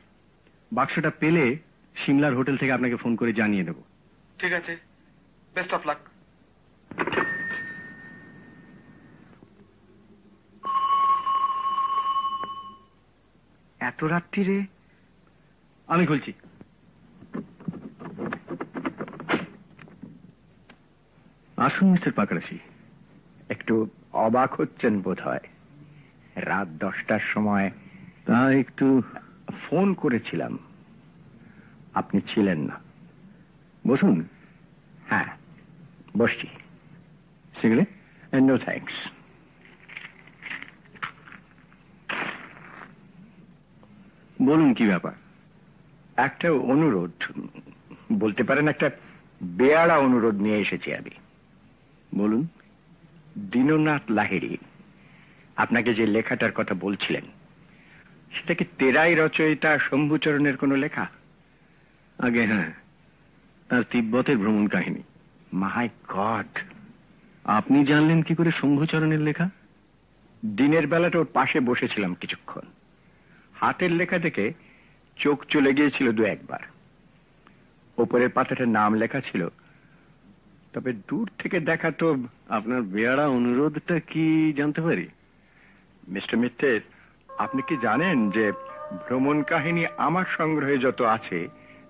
[SPEAKER 2] বাক্সটা পেলে সিমলার হোটেল থেকে আপনাকে ফোন করে জানিয়ে দেব।
[SPEAKER 1] ঠিক আছে। বেস্ট অফ লাক
[SPEAKER 11] এত রাত্রিরে
[SPEAKER 2] আমি খুলছি। আসুন মিস্টার পাকড়াশি।
[SPEAKER 5] একটু অবাক হচ্ছেন বোধ হয় রাত দশটার সময়
[SPEAKER 2] তা একটু
[SPEAKER 5] ফোন করেছিলাম। আপনি ছিলেন না।
[SPEAKER 2] বসুন।
[SPEAKER 5] হ্যাঁ বসছি।
[SPEAKER 2] সিগারেট?
[SPEAKER 5] নো থ্যাঙ্কস
[SPEAKER 2] বলুন কি ব্যাপার?
[SPEAKER 5] একটা অনুরোধ, বলতে পারেন একটা বেয়াড়া অনুরোধ নিয়ে এসেছি আমি।
[SPEAKER 2] বলুন,
[SPEAKER 5] দীননাথ লাহিড়ী, আপনাকে যে লেখাটার কথা বলছিলেন, সেটা কি তেরাই রচয়িতা শম্ভুচরণের কোনো লেখা?
[SPEAKER 2] আগে হ্যাঁ তার তিব্বতের ভ্রমণ কাহিনী।
[SPEAKER 5] মাই গড,
[SPEAKER 2] আপনি জানলেন কি করে শম্ভুচরণের লেখা?
[SPEAKER 5] দিনের বেলাটা ওর পাশে বসেছিলাম কিছুক্ষণ। হাতের লেখা দেখে চোখ চলে গিয়েছিল দু একবার। ওপরের পাতাটার নাম লেখা ছিল, তবে দূর থেকে দেখা তো
[SPEAKER 2] আপনার বেয়ারা অনুরোধটা কি জানতে পারি?
[SPEAKER 5] মিস্টার মিত্রের আপনি কি জানেন যে ভ্রমণ কাহিনী আমার সংগ্রহে যত আছে,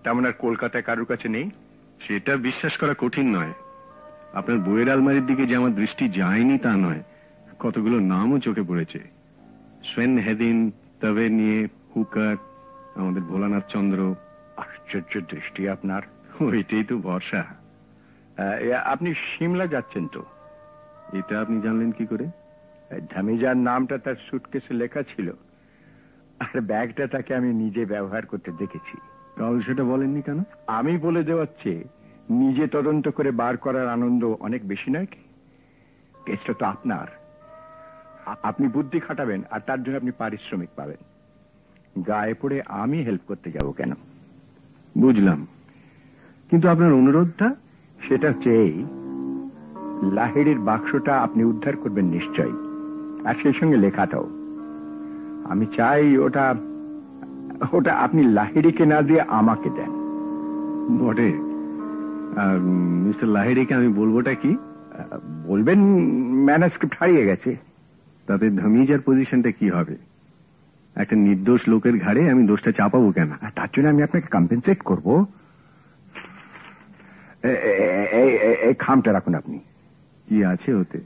[SPEAKER 5] তেমন আর কলকাতায় কারোর কাছে নেই?
[SPEAKER 2] সেটা বিশ্বাস করা কঠিন নয়। আপনার বইয়ের আলমারির দিকে যে আমার দৃষ্টি যায়নি তা নয়, কতগুলো নামও চোখে পড়েছে। সোয়েন হেদিন তবে নিয়ে হুকার, আমাদের ভোলানাথ চন্দ্র,
[SPEAKER 5] আশ্চর্য দৃষ্টি আপনার।
[SPEAKER 2] ওইটাই তো ভরসা।
[SPEAKER 5] আপনি সিমলা যাচ্ছেন তো?
[SPEAKER 2] এটা আপনি জানলেন কি করে?
[SPEAKER 5] ধামিজার নামটা তার সুটকেসে লেখা ছিল। আর ব্যাগটা তাকে আমি নিজে ব্যবহার করতে দেখেছি।
[SPEAKER 2] কাল সেটা বলেননি কেন?
[SPEAKER 5] আমি বলে দেওয়ার চেয়ে নিজে তদন্ত করে বার করার আনন্দ অনেক বেশি, নয় কি? কেসটা তো আপনার। আপনি বুদ্ধি খাটাবেন আর তার জন্য আপনি পারিশ্রমিক পাবেন। গায়ে পড়ে আমি হেল্প করতে যাব কেন?
[SPEAKER 2] বুঝলাম। কিন্তু আপনার অনুরোধটা?
[SPEAKER 5] সেটা চেয়েই লাহিড়ির বাক্সটা আপনি উদ্ধার করবেন নিশ্চয়ই আর সেই সঙ্গে লেখাটাও। আমি চাই ওটা ওটা আপনি লাহিড়িকে না দিয়ে আমাকে দেন।
[SPEAKER 2] বটে। মিস্টার লাহিড়িকে আমি বলবোটা কি?
[SPEAKER 5] বলবেন ম্যানাস্ক্রিপ্ট হারিয়ে গেছে।
[SPEAKER 2] তাতে ধমিজার পজিশনটা কি হবে? একটা নির্দোষ লোকের ঘাড়ে আমি দোষটা চাপাবো কেন?
[SPEAKER 5] আর তার জন্য আমি আপনাকে কম্পেনসেট করব। এই খামটা রাখুন আপনি।
[SPEAKER 2] কি আছে ওতে?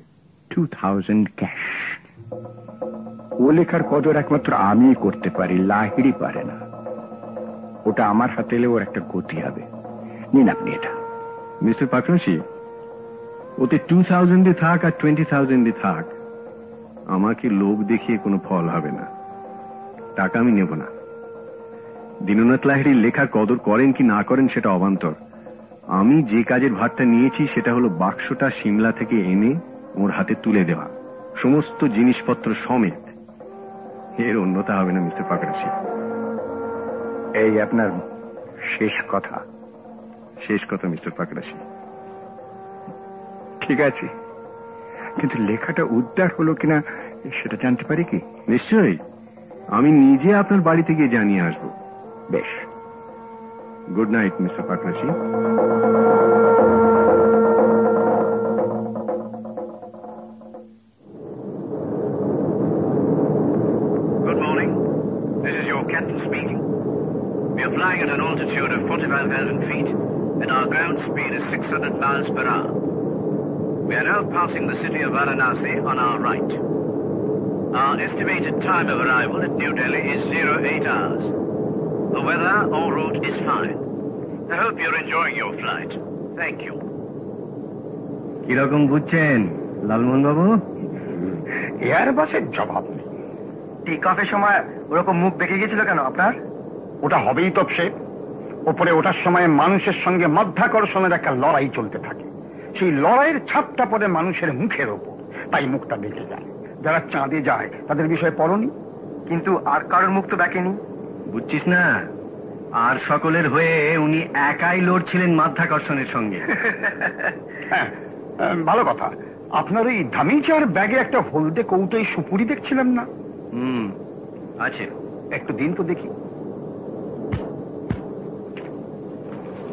[SPEAKER 5] টু থাউজেন্ড ক্যাশ ও লেখার কদর একমাত্র আমি করতে পারি, লাহিড়ি পারে না। ওটা আমার হাতে এলে ওর একটা গতি হবে। নিন আপনি এটা।
[SPEAKER 2] মিস্টার পাকরাশি ওতে টু থাউজেন্ডে থাক আর টোয়েন্টি থাউজেন্ডে থাক। আমাকে লোভ দেখিয়ে কোনো ফল হবে না। টাকা আমি নেব না। দীননাথ লাহিড়ির লেখার কদর করেন কি না করেন সেটা অবান্তর। আমি যে কাজের ভারটা নিয়েছি সেটা হলো বাক্সটা সিমলা থেকে এনে ওর হাতে তুলে দেওয়া। সমস্ত জিনিসপত্র সমেত। এর অন্যতা হবে না মিস্টার পাকরাশি
[SPEAKER 5] এই আপনার শেষ কথা।
[SPEAKER 2] শেষ কথা মিস্টার পাকরাশি
[SPEAKER 5] ঠিক আছে। কিন্তু লেখাটা উদ্ধার হলো কিনা সেটা জানতে পারি কি
[SPEAKER 2] নিশ্চয়ই আমি নিজে আপনার বাড়িতে গিয়ে জানিয়ে আসবো
[SPEAKER 5] বেশ
[SPEAKER 2] good night mister Pakrashi
[SPEAKER 13] Good morning. This is your captain speaking. We are flying at an altitude of 45,000 feet, and our ground speed is 600 miles per hour. We are now passing the city of Varanasi on our right. Our estimated time of arrival at New Delhi is 08 hours. The weather en route is fine. I hope you're enjoying your flight. Thank you.
[SPEAKER 2] কীরকম বুঝছেন লালমোহন বাবু
[SPEAKER 5] এয়ারবাসের জবাব নেই
[SPEAKER 11] take অফের সময় ওরকম মুখ বেঁকে গেছিল কেন আপনার
[SPEAKER 12] ওটা হবেই তো সে ওপরে ওঠার সময় মানুষের সঙ্গে মধ্যাকর্ষণের একটা লড়াই চলতে থাকে সেই লড়াইয়ের ছাপটা পড়ে মানুষের মুখের ওপর। তাই মুখটা বেঁকে যায়। যারা চাঁদে যায় তাদের বিষয়ে পড়নি?
[SPEAKER 11] কিন্তু আর কারোর মুখ তো দেখেনি?
[SPEAKER 2] বুঝছিস না? আর সকলের হয়ে উনি একাই লড়ছিলেন মাধ্যাকর্ষণের সঙ্গে। <laughs>
[SPEAKER 12] হ্যাঁ ভালো কথা। আপনার ওই দামি চার ব্যাগে একটা হলদে কৌটোয় সুপুরি দেখছিলাম না?
[SPEAKER 2] হুম আছে।
[SPEAKER 12] একটু দিন তো দেখি।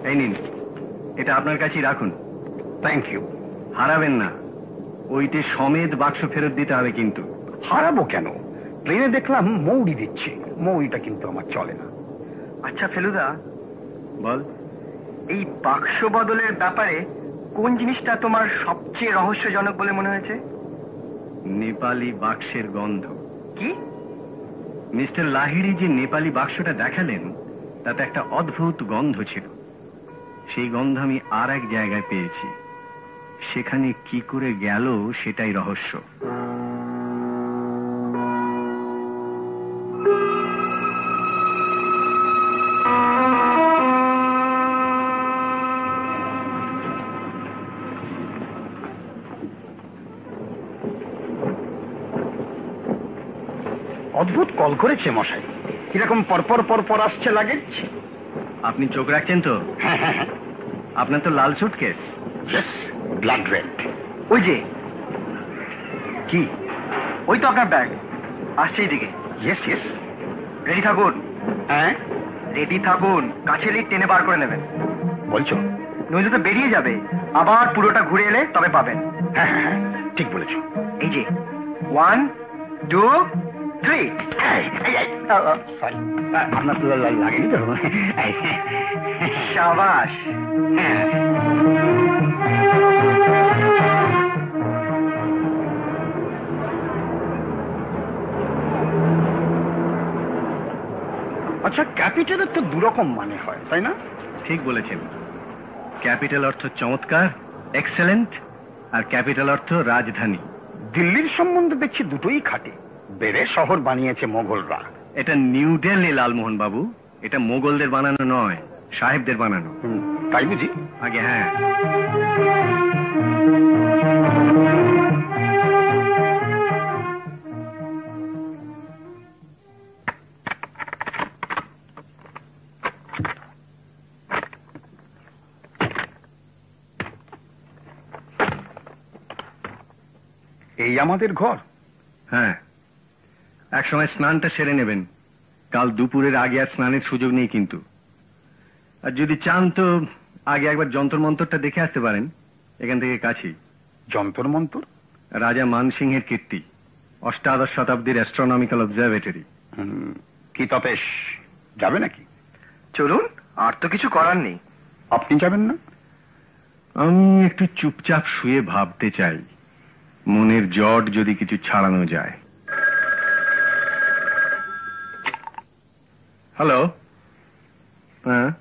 [SPEAKER 2] এই নিন এটা আপনার কাছেই রাখুন।
[SPEAKER 12] থ্যাংক ইউ
[SPEAKER 2] হারাবেন না। ওইটে সমেত বাক্স ফেরত দিতে হবে কিন্তু।
[SPEAKER 12] হারাবো কেন? ট্রেনে দেখলাম মৌরি দিচ্ছে। মৌরিটা কিন্তু আমার চলে না।
[SPEAKER 11] আচ্ছা ফেলুদা,
[SPEAKER 2] বল।
[SPEAKER 11] এই বাক্স বদলের ব্যাপারে কোন জিনিসটা তোমার সবচেয়ে রহস্যজনক বলে মনে হয়েছে?
[SPEAKER 2] নেপালি বাক্সের গন্ধ।
[SPEAKER 11] কি?
[SPEAKER 2] মিস্টার লাহিড়ি যে নেপালি বাক্সটা দেখালেন, তাতে একটা অদ্ভুত গন্ধ ছিল। সেই গন্ধ আমি আর এক জায়গায় পেয়েছি। সেখানে কি করে গেল সেটাই রহস্য।
[SPEAKER 12] অদ্ভুত কল করেছে মশাই। কীরকম পরপর পরপর আসছে লাগেজ?
[SPEAKER 2] আপনি চোখ রাখছেন তো?
[SPEAKER 12] হ্যাঁ হ্যাঁ হ্যাঁ।
[SPEAKER 2] আপনার তো লাল সুটকেস
[SPEAKER 12] ব্লাড রেড
[SPEAKER 11] ওই যে
[SPEAKER 12] কি?
[SPEAKER 11] ওই তো আপনার ব্যাগ আসছে এইদিকে।
[SPEAKER 12] ইয়েস ইয়েস
[SPEAKER 11] রেডি থাকুন।
[SPEAKER 12] হ্যাঁ?
[SPEAKER 11] রেডি থাকুন। কাছে এলেই টেনে বার করে নেবেন।
[SPEAKER 12] বলছো?
[SPEAKER 11] নইলে তো বেরিয়ে যাবে। আবার পুরোটা ঘুরে এলে তবে পাবেন।
[SPEAKER 12] হ্যাঁ হ্যাঁ হ্যাঁ ঠিক বলেছ।
[SPEAKER 11] এই যে ওয়ান টু থ্রি
[SPEAKER 12] সরি আপনার তো লাগেনি তো?
[SPEAKER 11] সাবাস।
[SPEAKER 12] হ্যাঁ। আচ্ছা ক্যাপিটালের তো দুরকম মানে হয় তাই না?
[SPEAKER 2] ঠিক বলেছেন। ক্যাপিটাল অর্থ চমৎকার এক্সেলেন্ট আর ক্যাপিটাল অর্থ রাজধানী।
[SPEAKER 12] দিল্লির সম্বন্ধে দেখছি দুটোই খাটে। বেড়ে শহর বানিয়েছে মোগলরা
[SPEAKER 2] এটা নিউ দিল্লি লালমোহন বাবু। এটা মোগলদের বানানো নয় সাহেবদের বানানো।
[SPEAKER 12] তাই বুঝি?
[SPEAKER 2] আগে হ্যাঁ।
[SPEAKER 12] আমাদের ঘর?
[SPEAKER 2] হ্যাঁ। এক সময় স্নানটা সেরে নেবেন। কাল দুপুরের আগে আর স্নানের সুযোগ নেই কিন্তু। আর যদি চান তো আগে একবার যন্ত্র মন্ত্রটা দেখে আসতে পারেন। এখান থেকে কাছেই।
[SPEAKER 12] যন্তর মন্তর
[SPEAKER 2] রাজা মানসিংহের কীর্তি। অষ্টাদশ শতাব্দীর অ্যাস্ট্রোনমিক্যাল অবজারভেটরি
[SPEAKER 12] কি তপেশ? যাবে নাকি?
[SPEAKER 11] চলুন আর তো কিছু করার নেই।
[SPEAKER 12] আপনি যাবেন না?
[SPEAKER 2] আমি একটু চুপচাপ শুয়ে ভাবতে চাই। মনের জট যদি কিছু ছাড়ানো যায়। হ্যালো? হ্যাঁ?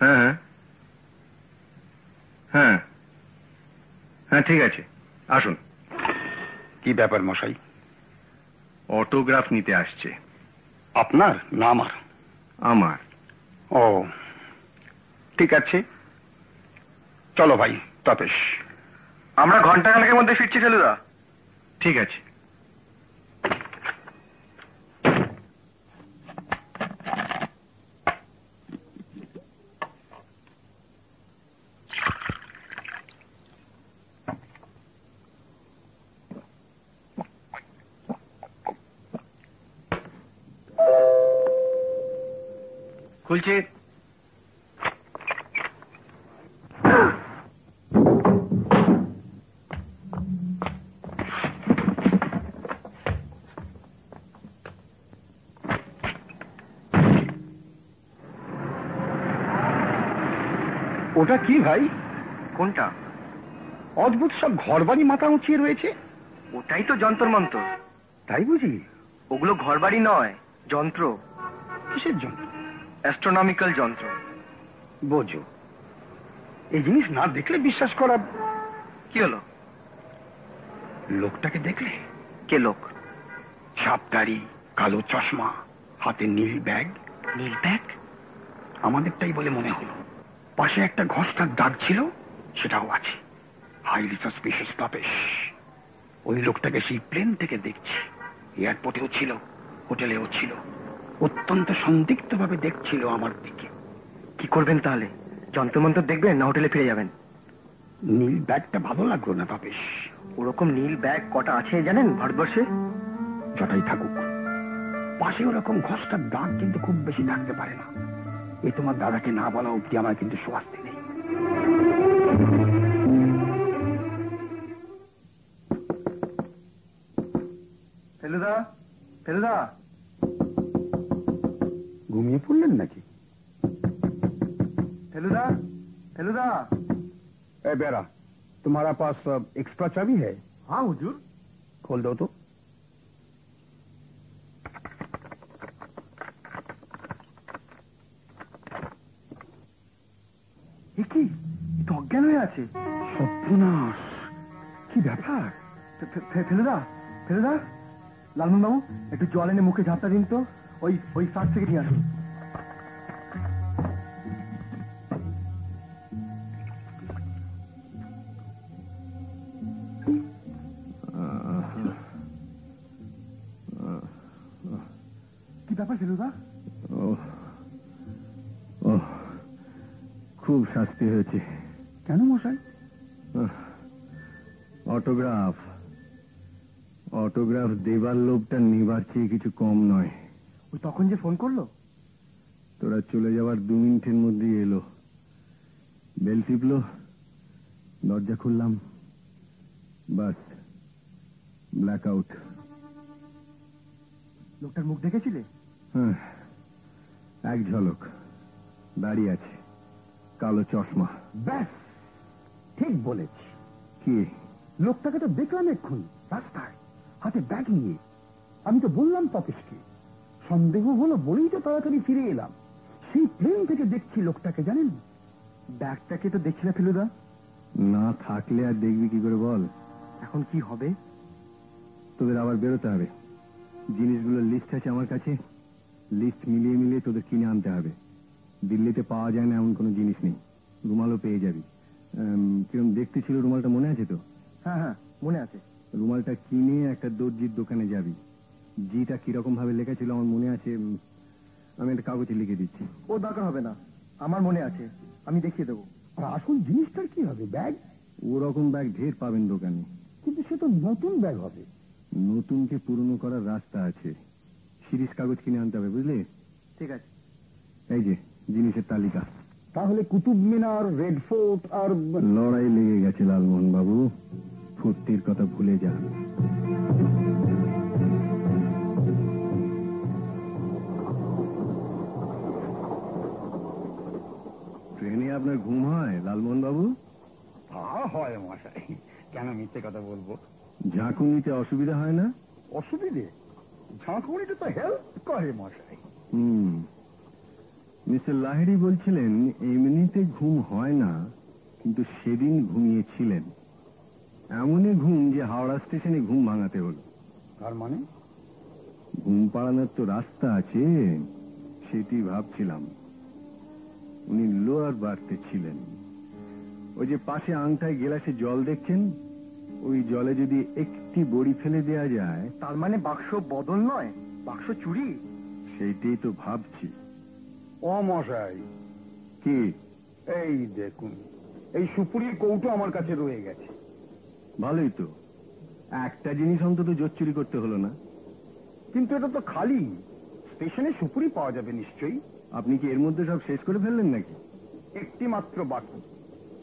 [SPEAKER 2] হ্যাঁ হ্যাঁ। হ্যাঁ। হ্যাঁ ঠিক আছে। আসুন।
[SPEAKER 12] কি ব্যাপার মশাই?
[SPEAKER 2] অটোগ্রাফ নিতে আসছে।
[SPEAKER 12] আপনার না আমার?
[SPEAKER 2] আমার।
[SPEAKER 12] ও ঠিক আছে। চলো ভাই তপেশ।
[SPEAKER 11] আমরা ঘণ্টা খানেকের মধ্যে ফিরছি ফেলুদা।
[SPEAKER 2] ঠিক আছে। খুলছি
[SPEAKER 12] ওটা কি ভাই?
[SPEAKER 11] কোনটা?
[SPEAKER 12] অদ্ভুত সব ঘরবাড়ি মাথা উঁচিয়ে রয়েছে।
[SPEAKER 11] ওটাই তো যন্তর মন্তর।
[SPEAKER 12] তাই বুঝি?
[SPEAKER 11] ওগুলো ঘরবাড়ি নয় যন্ত্র।
[SPEAKER 12] কিসের জন্য
[SPEAKER 11] অ্যাস্ট্রোনমিক্যাল যন্ত্র।
[SPEAKER 12] বোঝো। এই জিনিস না দেখলে বিশ্বাস করা
[SPEAKER 11] কি হলো?
[SPEAKER 12] লোকটাকে দেখলে?
[SPEAKER 11] কে লোক?
[SPEAKER 12] ছাপ দাড়ি কালো চশমা হাতে নীল ব্যাগ।
[SPEAKER 11] নীল ব্যাগ?
[SPEAKER 12] আমাদেরটাই বলে মনে হলো। পাশে একটা ঘষটার দাগ ছিল, সেটাও আছে। হাইলি সাসপিশিয়াস তপেশ ওই লোকটাকে সেই প্লেন থেকে দেখছি। এয়ারপোর্টেও ছিল, হোটেলেও ছিল। অত্যন্ত সন্দিগ্ধ ভাবে দেখছিল আমার দিকে।
[SPEAKER 11] কি করবেন তাহলে? যন্ত্র মন্ত্র দেখবেন না হোটেলে ফিরে যাবেন?
[SPEAKER 12] নীল ব্যাগটা ভালো লাগল না পাবেশ ওরকম নীল ব্যাগ কটা আছে জানেন ভারতবর্ষে? যটাই থাকুক। পাশে ওরকম ঘষটার দাগ কিন্তু খুব বেশি থাকতে পারে না। এ তোমার দাদাকে না বলা অব্দি আমার কিন্তু স্বাস্তি নেই
[SPEAKER 11] ফেলুদা ফেলুদা
[SPEAKER 12] ঘুমিয়ে পড়লেন নাকি
[SPEAKER 11] ফেলুদা ফেলুদা
[SPEAKER 12] ए बेरा तुम्हारा पास एक्स्ट्रा चाबी है
[SPEAKER 11] हाँ हुजूर
[SPEAKER 12] खोल दो तो
[SPEAKER 11] আছে।
[SPEAKER 12] সর্বনাশ। কি ব্যাপার?
[SPEAKER 11] ফেলুদা ফেলুদা লালমন বাবু একটু জল এনে মুখে ঝাপটা দিন তো। ওই ওই সার থেকে নিয়ে আসুন। কি ব্যাপার ফেলুদা?
[SPEAKER 2] ও খুব শাস্তি হয়েছে।
[SPEAKER 12] কেন মশাই?
[SPEAKER 2] অটোগ্রাফ। অটোগ্রাফ দেবার লোভটা নিবার চেয়ে কিছু কম নয়।
[SPEAKER 11] ওই তখন যে ফোন করল?
[SPEAKER 2] তোরা চলে যাওয়ার দু মিনিটের মধ্যে এলো। বেল টিপলো দরজা খুললাম বাস ব্ল্যাক আউট
[SPEAKER 11] লোকটার মুখ দেখেছিলে?
[SPEAKER 2] হ্যাঁ এক ঝলক দাঁড়িয়ে আছে কালো চশমা।
[SPEAKER 12] ব্যাস! ঠিক বলেছি।
[SPEAKER 2] কি?
[SPEAKER 12] লোকটাকে তো দেখলাম এক্ষুনি রাস্তায়। হাতে ব্যাগ নিয়ে। আমি তো বললাম তপেশকে সন্দেহ হলো বলেই তো তাড়াতাড়ি ফিরে এলাম। সেই প্লেন থেকে দেখছি লোকটাকে জানেন?
[SPEAKER 11] ব্যাগটাকে তো দেখছি না ফেলুদা
[SPEAKER 2] না থাকলে আর দেখবি কি করে বল।
[SPEAKER 11] এখন কি হবে?
[SPEAKER 2] তোদের আবার বেরোতে হবে। জিনিসগুলোর লিস্ট আছে আমার কাছে। লিস্ট মিলিয়ে মিলিয়ে তোদের কিনে আনতে হবে। দিল্লিতে পাওয়া যায় না এমন কোনো জিনিস নেই। রুমালও পেয়ে যাবি। কিরম দেখতে ছিল রুমালটা মনে আছে তো?
[SPEAKER 11] হ্যাঁ হ্যাঁ মনে আছে।
[SPEAKER 2] রুমালটা কিনে একটা দর্জির দোকানে যাবি। জিটা কীরকম ভাবে লেখা ছিল আমার মনে আছে আমি একটা কাগজে লিখে দিচ্ছি।
[SPEAKER 11] ও দরকার হবে না। আমার মনে আছে। আমি দেখিয়ে দেবো।
[SPEAKER 12] আর আসল জিনিসটার কি হবে ব্যাগ?
[SPEAKER 2] ওরকম ব্যাগ ঢের পাবেন দোকানে।
[SPEAKER 12] কিন্তু সে তো নতুন ব্যাগ হবে।
[SPEAKER 2] নতুনকে পুরনো করার রাস্তা আছে। সিরিজ কাগজ কিনে আনতে হবে বুঝলে?
[SPEAKER 11] ঠিক আছে।
[SPEAKER 2] এই যে জিনিসের তালিকা।
[SPEAKER 12] তাহলে কুতুব মিনার রেড ফোর্ট আর
[SPEAKER 2] লড়াই লেগে গেছে লালমোহন বাবু ফুর্তির কথা ভুলে যান। ট্রেনে আপনার ঘুম হয় লালমোহন বাবু
[SPEAKER 12] তা হয় মশাই। কেন মিথ্যে কথা বলব?
[SPEAKER 2] ঝাঁকুনিতে অসুবিধা হয় না?
[SPEAKER 12] অসুবিধে? ঝাঁকুনিটা তো হেল্প করে মশাই।
[SPEAKER 2] হুম। মিস্টার লাহিড়ি বলছিলেন এমনিতে ঘুম হয় না কিন্তু সেদিন ঘুমিয়েছিলেন। এমনই ঘুম যে হাওড়া স্টেশনে ঘুম ভাঙাতে হলো।
[SPEAKER 12] তার মানে?
[SPEAKER 2] ঘুম পাড়ানোর তো রাস্তা আছে সেটি ভাবছিলাম। উনি লোয়ার বাড়তে ছিলেন। ওই যে পাশে আংটায় গেলাসে জল দেখছেন? ওই জলে যদি একটি বড়ি ফেলে দেয়া যায়
[SPEAKER 11] তার মানে বাক্স বদল নয় বাক্স চুরি?
[SPEAKER 2] সেইটাই তো ভাবছি।
[SPEAKER 12] ও মশাই।
[SPEAKER 2] কি?
[SPEAKER 12] এই দেখুন এই সুপুরির কৌটো আমার কাছে রয়ে গেছে।
[SPEAKER 2] ভালোই তো। একটা জিনিস অন্তত জোর চুরি করতে হলো না।
[SPEAKER 12] কিন্তু এটা তো খালি। স্টেশনে সুপুরি পাওয়া যাবে নিশ্চয়ই।
[SPEAKER 2] আপনি কি এর মধ্যে সব শেষ করে ফেললেন নাকি?
[SPEAKER 12] একটি মাত্র বাকি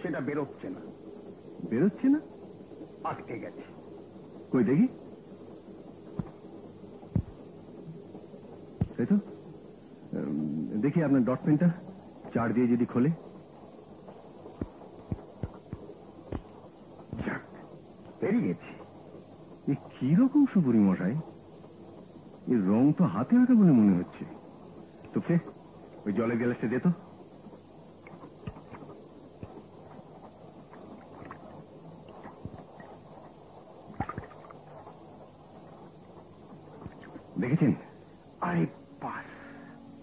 [SPEAKER 12] সেটা বেরোচ্ছে না।
[SPEAKER 2] বেরোচ্ছে না?
[SPEAKER 12] আটকে গেছে।
[SPEAKER 2] কই দেখি। তাই তো। দেখি আপনার ডট পেনটা চার দিয়ে যদি খোলে। কীরকম সুপুরি মশাই? এর রং তো হাতে আঁকা বলে মনে হচ্ছে। তোকে ওই জলের গ্যালাসটা দে তো দেখেছেন
[SPEAKER 12] আরে বাস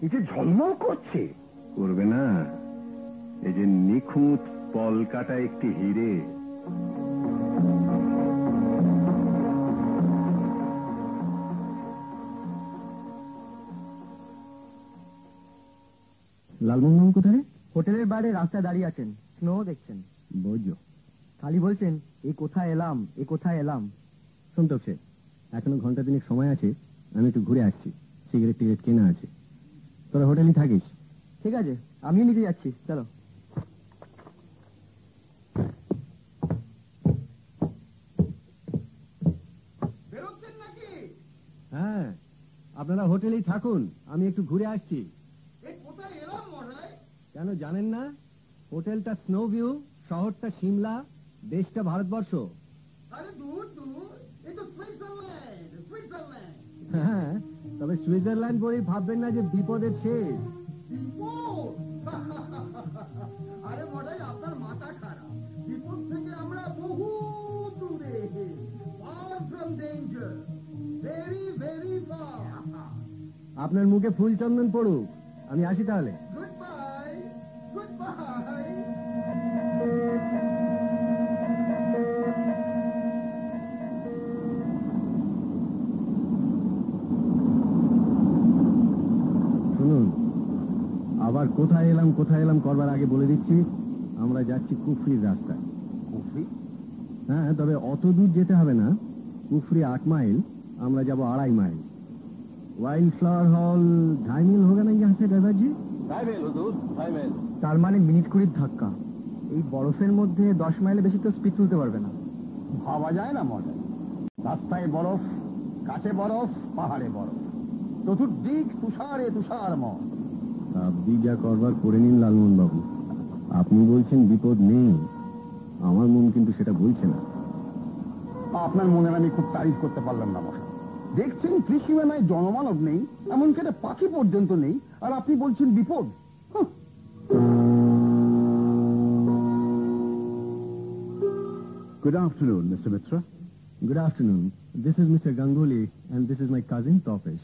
[SPEAKER 12] এই যে ঝলমল করছে।
[SPEAKER 2] করবে না। এই যে নিখুঁত পল কাটা একটি হিরে। লালমোহন কোথায়?
[SPEAKER 11] হোটেলের বাইরে রাস্তায় দাঁড়িয়ে আছেন। স্নো দেখছেন।
[SPEAKER 2] বোঝো।
[SPEAKER 11] খালি বলছেন এই কোথায় এলাম? এ কোথায় এলাম?
[SPEAKER 2] সন্তোষ এখনও ঘণ্টা দিনের সময় আছে। আমি একটু ঘুরে আসছি। সিগারেট টিগারেট কেনা আছে। তোরা হোটেলে থাকিস।
[SPEAKER 11] ঠিক আছে আমিও নিজে যাচ্ছি চলো।
[SPEAKER 2] হ্যাঁ আপনারা হোটেলেই থাকুন আমি একটু ঘুরে আসছি। কেন জানেন না? হোটেলটা স্নো ভিউ শহরটা সিমলা দেশটা ভারতবর্ষ। হ্যাঁ তবে সুইজারল্যান্ড বলেই ভাববেন না যে বিপদের শেষ। <laughs>
[SPEAKER 14] আরে মডাই আপনার মাথা খারাপ। বিপদ থেকে আমরা বহু দূরে far from danger. Very very far.
[SPEAKER 2] আপনার মুখে ফুল চন্দন পড়ুক। আমি আসি তাহলে। আবার কোথায় এলাম কোথায় এলাম করবার আগে বলে দিচ্ছি আমরা যাচ্ছি কুফরির রাস্তায়।
[SPEAKER 12] কুফরি?
[SPEAKER 2] হ্যাঁ তবে অত দূর যেতে হবে না। কুফরি আট মাইল আমরা যাব আড়াই মাইল। ওয়াইল্ড ফ্লাওয়ার হল ঢাই না
[SPEAKER 11] তার মানে মিনিট কুড়ির ধাক্কা। এই বরফের মধ্যে দশ মাইলে বেশি তো স্পিড তুলতে পারবে না।
[SPEAKER 12] ভাবা যায় না মজা। রাস্তায় বরফ কাছে বরফ পাহাড়ে বরফ। চতুর্দিক তুষারে তুষারময়।
[SPEAKER 2] আপনি যা করবার করে নিন লালমোহন বাবু আপনি বলছেন বিপদ নেই আমার মন কিন্তু সেটা বলছে না
[SPEAKER 12] আপনার মনের আমি খুব তারিফ করতে পারলাম না মশা দেখছেন ত্রিসীমানায় জনমানব নেই এমনকি একটা পাখি পর্যন্ত নেই আর আপনি বলছেন বিপদ
[SPEAKER 2] Good afternoon, Mr. Mitra. Good afternoon. This is Mr. Ganguly, and this is my cousin Topesh.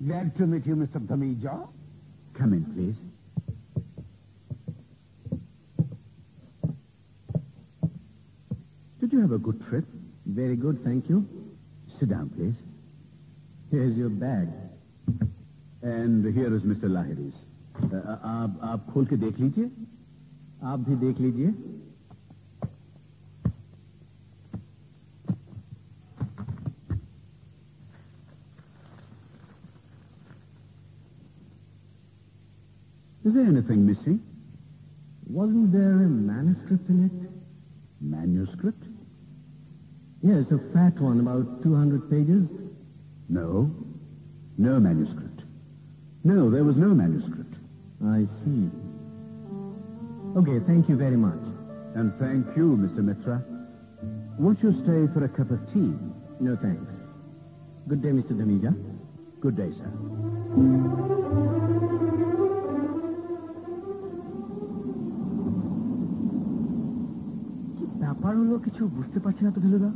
[SPEAKER 12] glad to meet you, Mr. Dhamija.
[SPEAKER 2] Come in, please. Did you have a good trip? Very good, thank you. Sit down, please. Here's your bag. And here is Mr. Lahiri's. Uh, आप आप खोल के देख लीजिए आप भी देख लीजिए Is there anything missing? Wasn't there a manuscript in it? Manuscript? Yes, a fat one, about 200 pages. No. No manuscript. No, there was no manuscript. I see. Okay, thank you very much. And thank you, Mr. Mitra. Won't you stay for a cup of tea? No, thanks. Good day, Mr. Dhamija. Good day, sir.
[SPEAKER 11] ব্যাপার হলো কিছু বুঝতে পারছি না তো ভেলুদা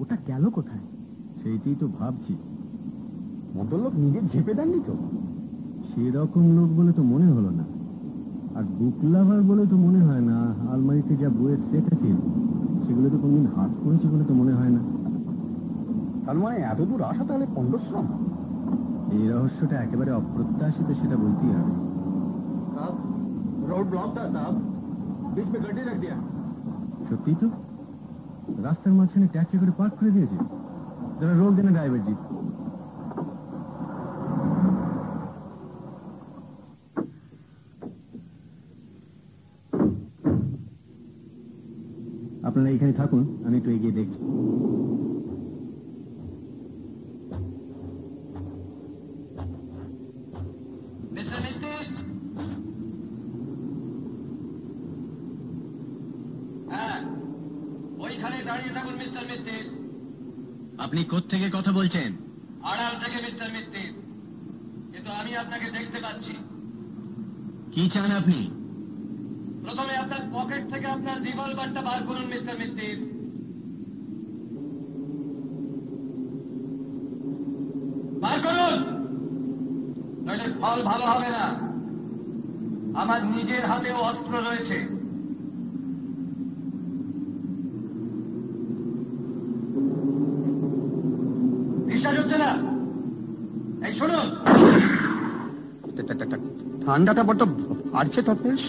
[SPEAKER 11] ওটা গেল কোথায়
[SPEAKER 2] সেইটাই তো ভাবছি
[SPEAKER 12] ভদ্রলোক নিজে ঝেপে দেননি তো
[SPEAKER 2] সেরকম লোক বলে তো মনে হলো না আর বুক লাভার বলে তো মনে হয় না আলমারিতে যা বইয়ের সেট আছে সেগুলো তো কোনদিন হাত করেছে বলে তো মনে হয় না
[SPEAKER 12] তার মানে এত দূর আসা তাহলে পণ্ডশ্রম
[SPEAKER 2] এই রহস্যটা একেবারে অপ্রত্যাশিত সেটা বলতেই হবে
[SPEAKER 14] रोड ब्लॉक था साहब बीच में गड्डी रख दिया
[SPEAKER 2] সত্যি তো রাস্তার মাঝখানে ট্যাক্সি করে পার্ক করে দিয়েছে। যারা রোগ দেন ড্রাইভার জি আপনারা এখানে থাকুন, আমি একটু এগিয়ে দেখছি। আপনি থেকে কথা বলছেন?
[SPEAKER 14] আড়াল থেকে মিস্টার মিত্তির কিন্তু আমি আপনাকে দেখতে পাচ্ছি।
[SPEAKER 2] কি চান আপনি?
[SPEAKER 14] প্রথমে আপনার পকেট থেকে আপনার রিভলভারটা বার করুন মিস্টার মিত্তির বার করুন! নইলে ফল ভালো হবে না। আমার নিজের হাতেও অস্ত্র রয়েছে বিশ্বাস হচ্ছে না এই শুনুন
[SPEAKER 12] ঠান্ডাটা বড্ড বাড়ছে তপেশ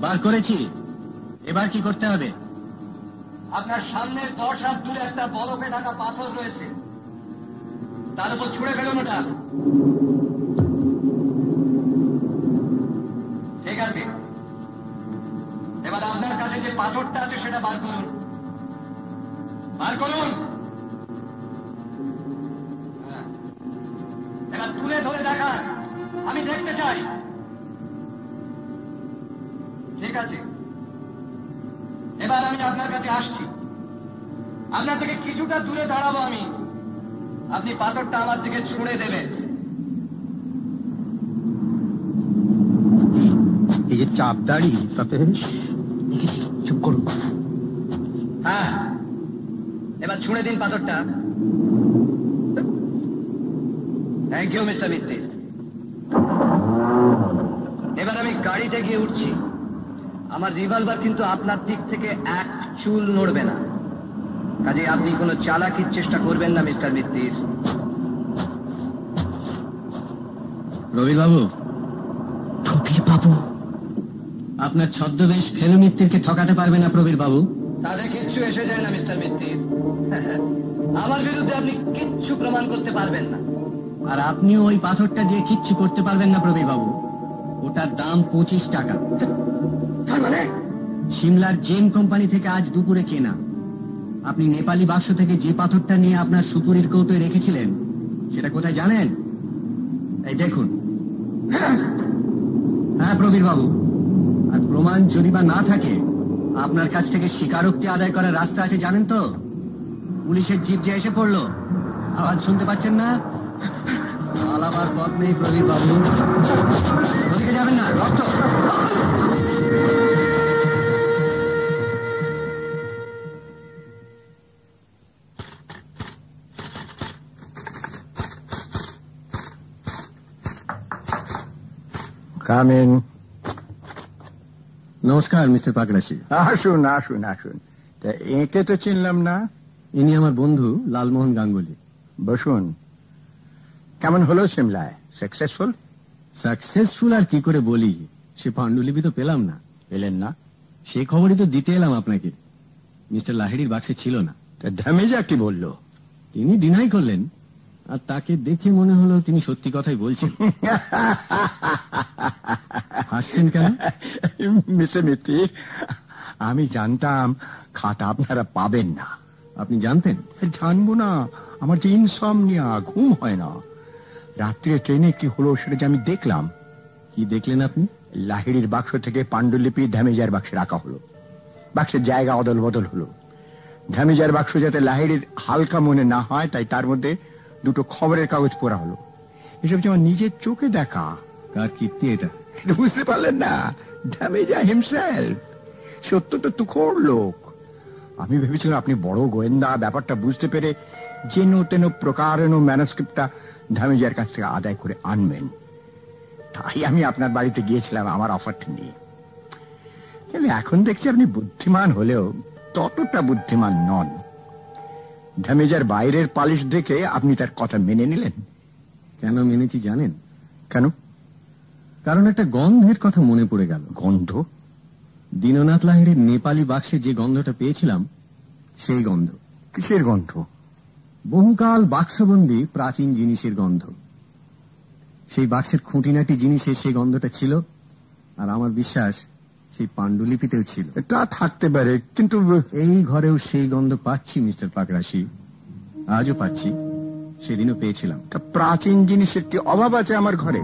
[SPEAKER 2] বার করেছি। এবার কি করতে হবে? আপনার সামনে দশ হাত দূরে একটা বরফে ঢাকা পাথর রয়েছে। তার উপর ছুঁড়ে ফেলুন ওটা। ঠিক আছে। এবার আপনার কাছে যে পাথরটা আছে সেটা বার করুন। আসছি। আপনার থেকে কিছুটা দূরে দাঁড়াবো আমি। আপনি পাথরটা আমার দিকে ছুঁড়ে দেবেন।
[SPEAKER 5] এই যে চাপ দাড়ি তাতে
[SPEAKER 2] দেখেছি চুপ করুন। হ্যাঁ। এবার ছুঁড়ে দিন পাথরটা। থ্যাংক ইউ মিস্টার মিত্তি এবার আমি গাড়িতে গিয়ে উঠছি। আমার রিভলভার কিন্তু আপনার দিক থেকে এক চুল নড়বে না। কাজে আপনি কোনো চালাকির চেষ্টা করবেন না মিস্টার মিত্তির। রবির বাবু প্রবীর বাবু আপনার ছদ্মবেশ ফেলু মিত্তিরকে ঠকাতে পারবে না প্রবীর বাবু তাদের কিচ্ছু এসে যায় না মিস্টার মিত্তির। <laughs> আমার বিরুদ্ধে আপনি কিচ্ছু প্রমাণ করতে পারবেন না। আর আপনিও ওই পাথরটা দিয়ে কিচ্ছু করতে পারবেন না প্রবীর বাবু ওটার দাম পঁচিশ টাকা। তার মানে? সিমলার জেম কোম্পানি থেকে আজ দুপুরে কেনা। আপনি নেপালি বাক্স থেকে যে পাথরটা নিয়ে আপনার সুপুরির কৌটোয় রেখেছিলেন, সেটা কোথায় জানেন? এই দেখুন। হ্যাঁ প্রবীর বাবু আর প্রমাণ যদি বা না থাকে, আপনার কাছ থেকে স্বীকারোক্তি আদায় করার রাস্তা আছে, জানেন তো? পুলিশের জিপ যে এসে পড়ল, আওয়াজ শুনতে পাচ্ছেন না? পালাবার পথ নেই প্রবীর বাবু ওদিকে যাবেন না, রক্ত।
[SPEAKER 5] কামিন
[SPEAKER 2] নমস্কার মিস্টার পাকড়াশি
[SPEAKER 5] আসুন আসুন আসুন। তা একে তো চিনলাম না।
[SPEAKER 2] ইনি আমার বন্ধু লালমোহন গাঙ্গুলি।
[SPEAKER 5] বসুন। কেমন হলো সিমলায়? সাকসেসফুল
[SPEAKER 2] সাকসেসফুল আর কি করে বলি? সে পাণ্ডুলিপি তো পেলাম না।
[SPEAKER 5] পেলেন না?
[SPEAKER 2] সে খবরই তো দিতে এলাম আপনাকে। মিস্টার লাহিড়ির বাক্সে ছিল না।
[SPEAKER 5] তা ধামেজা কি বলল?
[SPEAKER 2] তিনি ডিনাই করলেন। আর তাকে দেখে মনে হলো তিনি সত্যি কথাই বলছেন। হাসছেন কেন?
[SPEAKER 5] মিস্টার মিত্তি আমি জানতাম খাতা আপনারা পাবেন না।
[SPEAKER 2] আপনি জানতেন?
[SPEAKER 5] জানব না আমার যে ইনসমনিয়া ঘুম হয় না। রাত্রে ট্রেনে কি হলো সেটা যে আমি দেখলাম।
[SPEAKER 2] কি দেখলেন আপনি?
[SPEAKER 5] লাহিড়ির বাক্স থেকে পাণ্ডুলিপি ধ্যামেজার বাক্সে রাখা হলো। বাক্সের জায়গা অদল বদল হলো। ধ্যামেজার বাক্স যাতে লাহিড়ির হালকা মনে না হয় তাই তার মধ্যে দুটো খবরের কাগজ পড়া হলো। এসব যে আমার নিজের চোখে দেখা,
[SPEAKER 2] কার কীর্তি এটা?
[SPEAKER 5] বুঝতে পারলেন না। ধ্যামেজা হিমসেলফ সত্য তো তুখোর লোক। আমি ভেবেছিলাম আপনি বড় গোয়েন্দা, ব্যাপারটা বুঝতে পেরে যেন তেন প্রকারেণ ম্যানস্ক্রিপ্টটা ধামেজার কাছ থেকে আদায় করে আনবেন। তাই আমি আপনার বাড়িতে গিয়েছিলাম আমার অফারটা নিয়ে। কিন্তু এখন দেখছি আপনি বুদ্ধিমান হলেও ততটা বুদ্ধিমান নন। ধামেজার বাইরের পালিশ দেখে আপনি তার কথা মেনে নিলেন।
[SPEAKER 2] কেন মেনেছি জানেন?
[SPEAKER 5] কেন?
[SPEAKER 2] কারণ একটা গন্ধের কথা মনে পড়ে গেল।
[SPEAKER 5] গন্ধ?
[SPEAKER 2] দীননাথ লাহিড়ির নেপালি বাক্সে যে গন্ধটা পেয়েছিলাম সেই গন্ধ।
[SPEAKER 5] কিসের গন্ধ?
[SPEAKER 2] বহুকাল বাক্সবন্দি প্রাচীন জিনিসের গন্ধ। সেই বাক্সের খুঁটিনাটি জিনিসে সেই গন্ধটা ছিল আর আমার বিশ্বাস সেই পাণ্ডুলিপিতেও ছিল।
[SPEAKER 5] তা থাকতে পারে কিন্তু
[SPEAKER 2] এই ঘরেও সেই গন্ধ পাচ্ছি মিস্টার পাকরাশি। আজও পাচ্ছি। সেদিনও পেয়েছিলাম।
[SPEAKER 5] তা প্রাচীন জিনিসের কি অভাব আছে আমার ঘরে?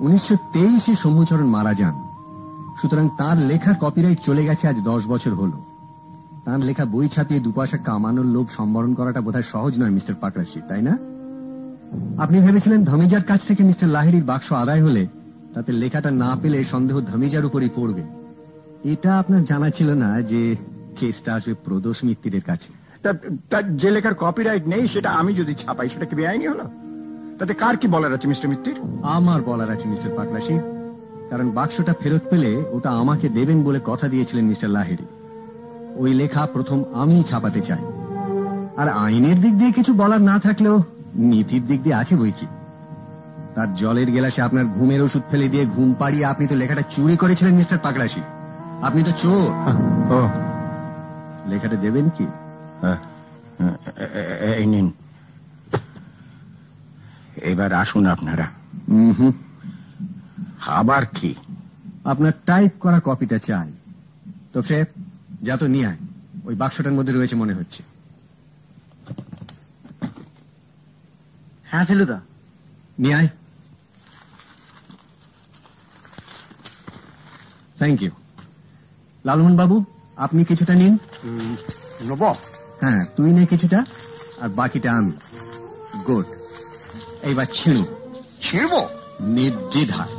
[SPEAKER 2] উনিশশো তেইশে শম্ভুচরণ মারা যান। সুতরাং তার লেখার কপিরাইট চলে গেছে আজ দশ বছর হলো। তার লেখা বই ছাপিয়ে দুপাশা কামানোর লোভ সম্বরণ করাটা বোধহয় সহজ নয় মিস্টার পাকরাশি তাই না? আপনি ভেবেছিলেন ধমিজার কাছ থেকে মিস্টার লাহিড়ির বাক্স আদায় হলে তাতে লেখাটা না পেলে সন্দেহ ধমিজার উপরই পড়বে। এটা আপনার জানা ছিল না যে কেসটা আসবে প্রদোষ মিত্তিরের কাছে।
[SPEAKER 5] তার যে লেখার কপিরাইট নেই সেটা আমি যদি ছাপাই সেটা কি বেআইনি হলো? তাতে কার কি বলার আছে মিস্টার মিত্তির?
[SPEAKER 2] আমার বলার আছে মিস্টার পাকরাশি কারণ বাক্সটা ফেরত পেলে ওটা আমাকে দেবেন বলে কথা দিয়েছিলেন মিস্টার লাহিড়ি। ওই লেখা প্রথম আমি ছাপাতে চাই। আর আইনের দিক দিয়ে কিছু বলার না থাকলেও নীতির দিক দিয়ে আছে বই কি? তার জলের গেলাসে আপনার ঘুমের ওষুধ ফেলে দিয়ে ঘুম পাড়িয়ে আপনি তো লেখাটা চুরি করেছিলেন মিস্টার পাকরাশি আপনি তো চোর। লেখাটা দেবেন কি?
[SPEAKER 5] হ্যাঁ, এই নিন। এবার আসুন আপনারা। আবার কি?
[SPEAKER 2] আপনার টাইপ করা কপিটা চাই। তো ফের যা তো নিয়ে আয়। ওই বাক্সটার মধ্যে রয়েছে মনে হচ্ছে।
[SPEAKER 11] হ্যাঁ ফেলুদা।
[SPEAKER 2] নিয়ে আয়। থ্যাংক ইউ লালমোহন বাবু আপনি কিছুটা নিন।
[SPEAKER 5] নেব।
[SPEAKER 2] হ্যাঁ তুই নে কিছুটা আর বাকিটা আমি। গুড এইবার ছিঁড়ু
[SPEAKER 5] ছিড়ব?
[SPEAKER 2] নির্দ্বিধায়।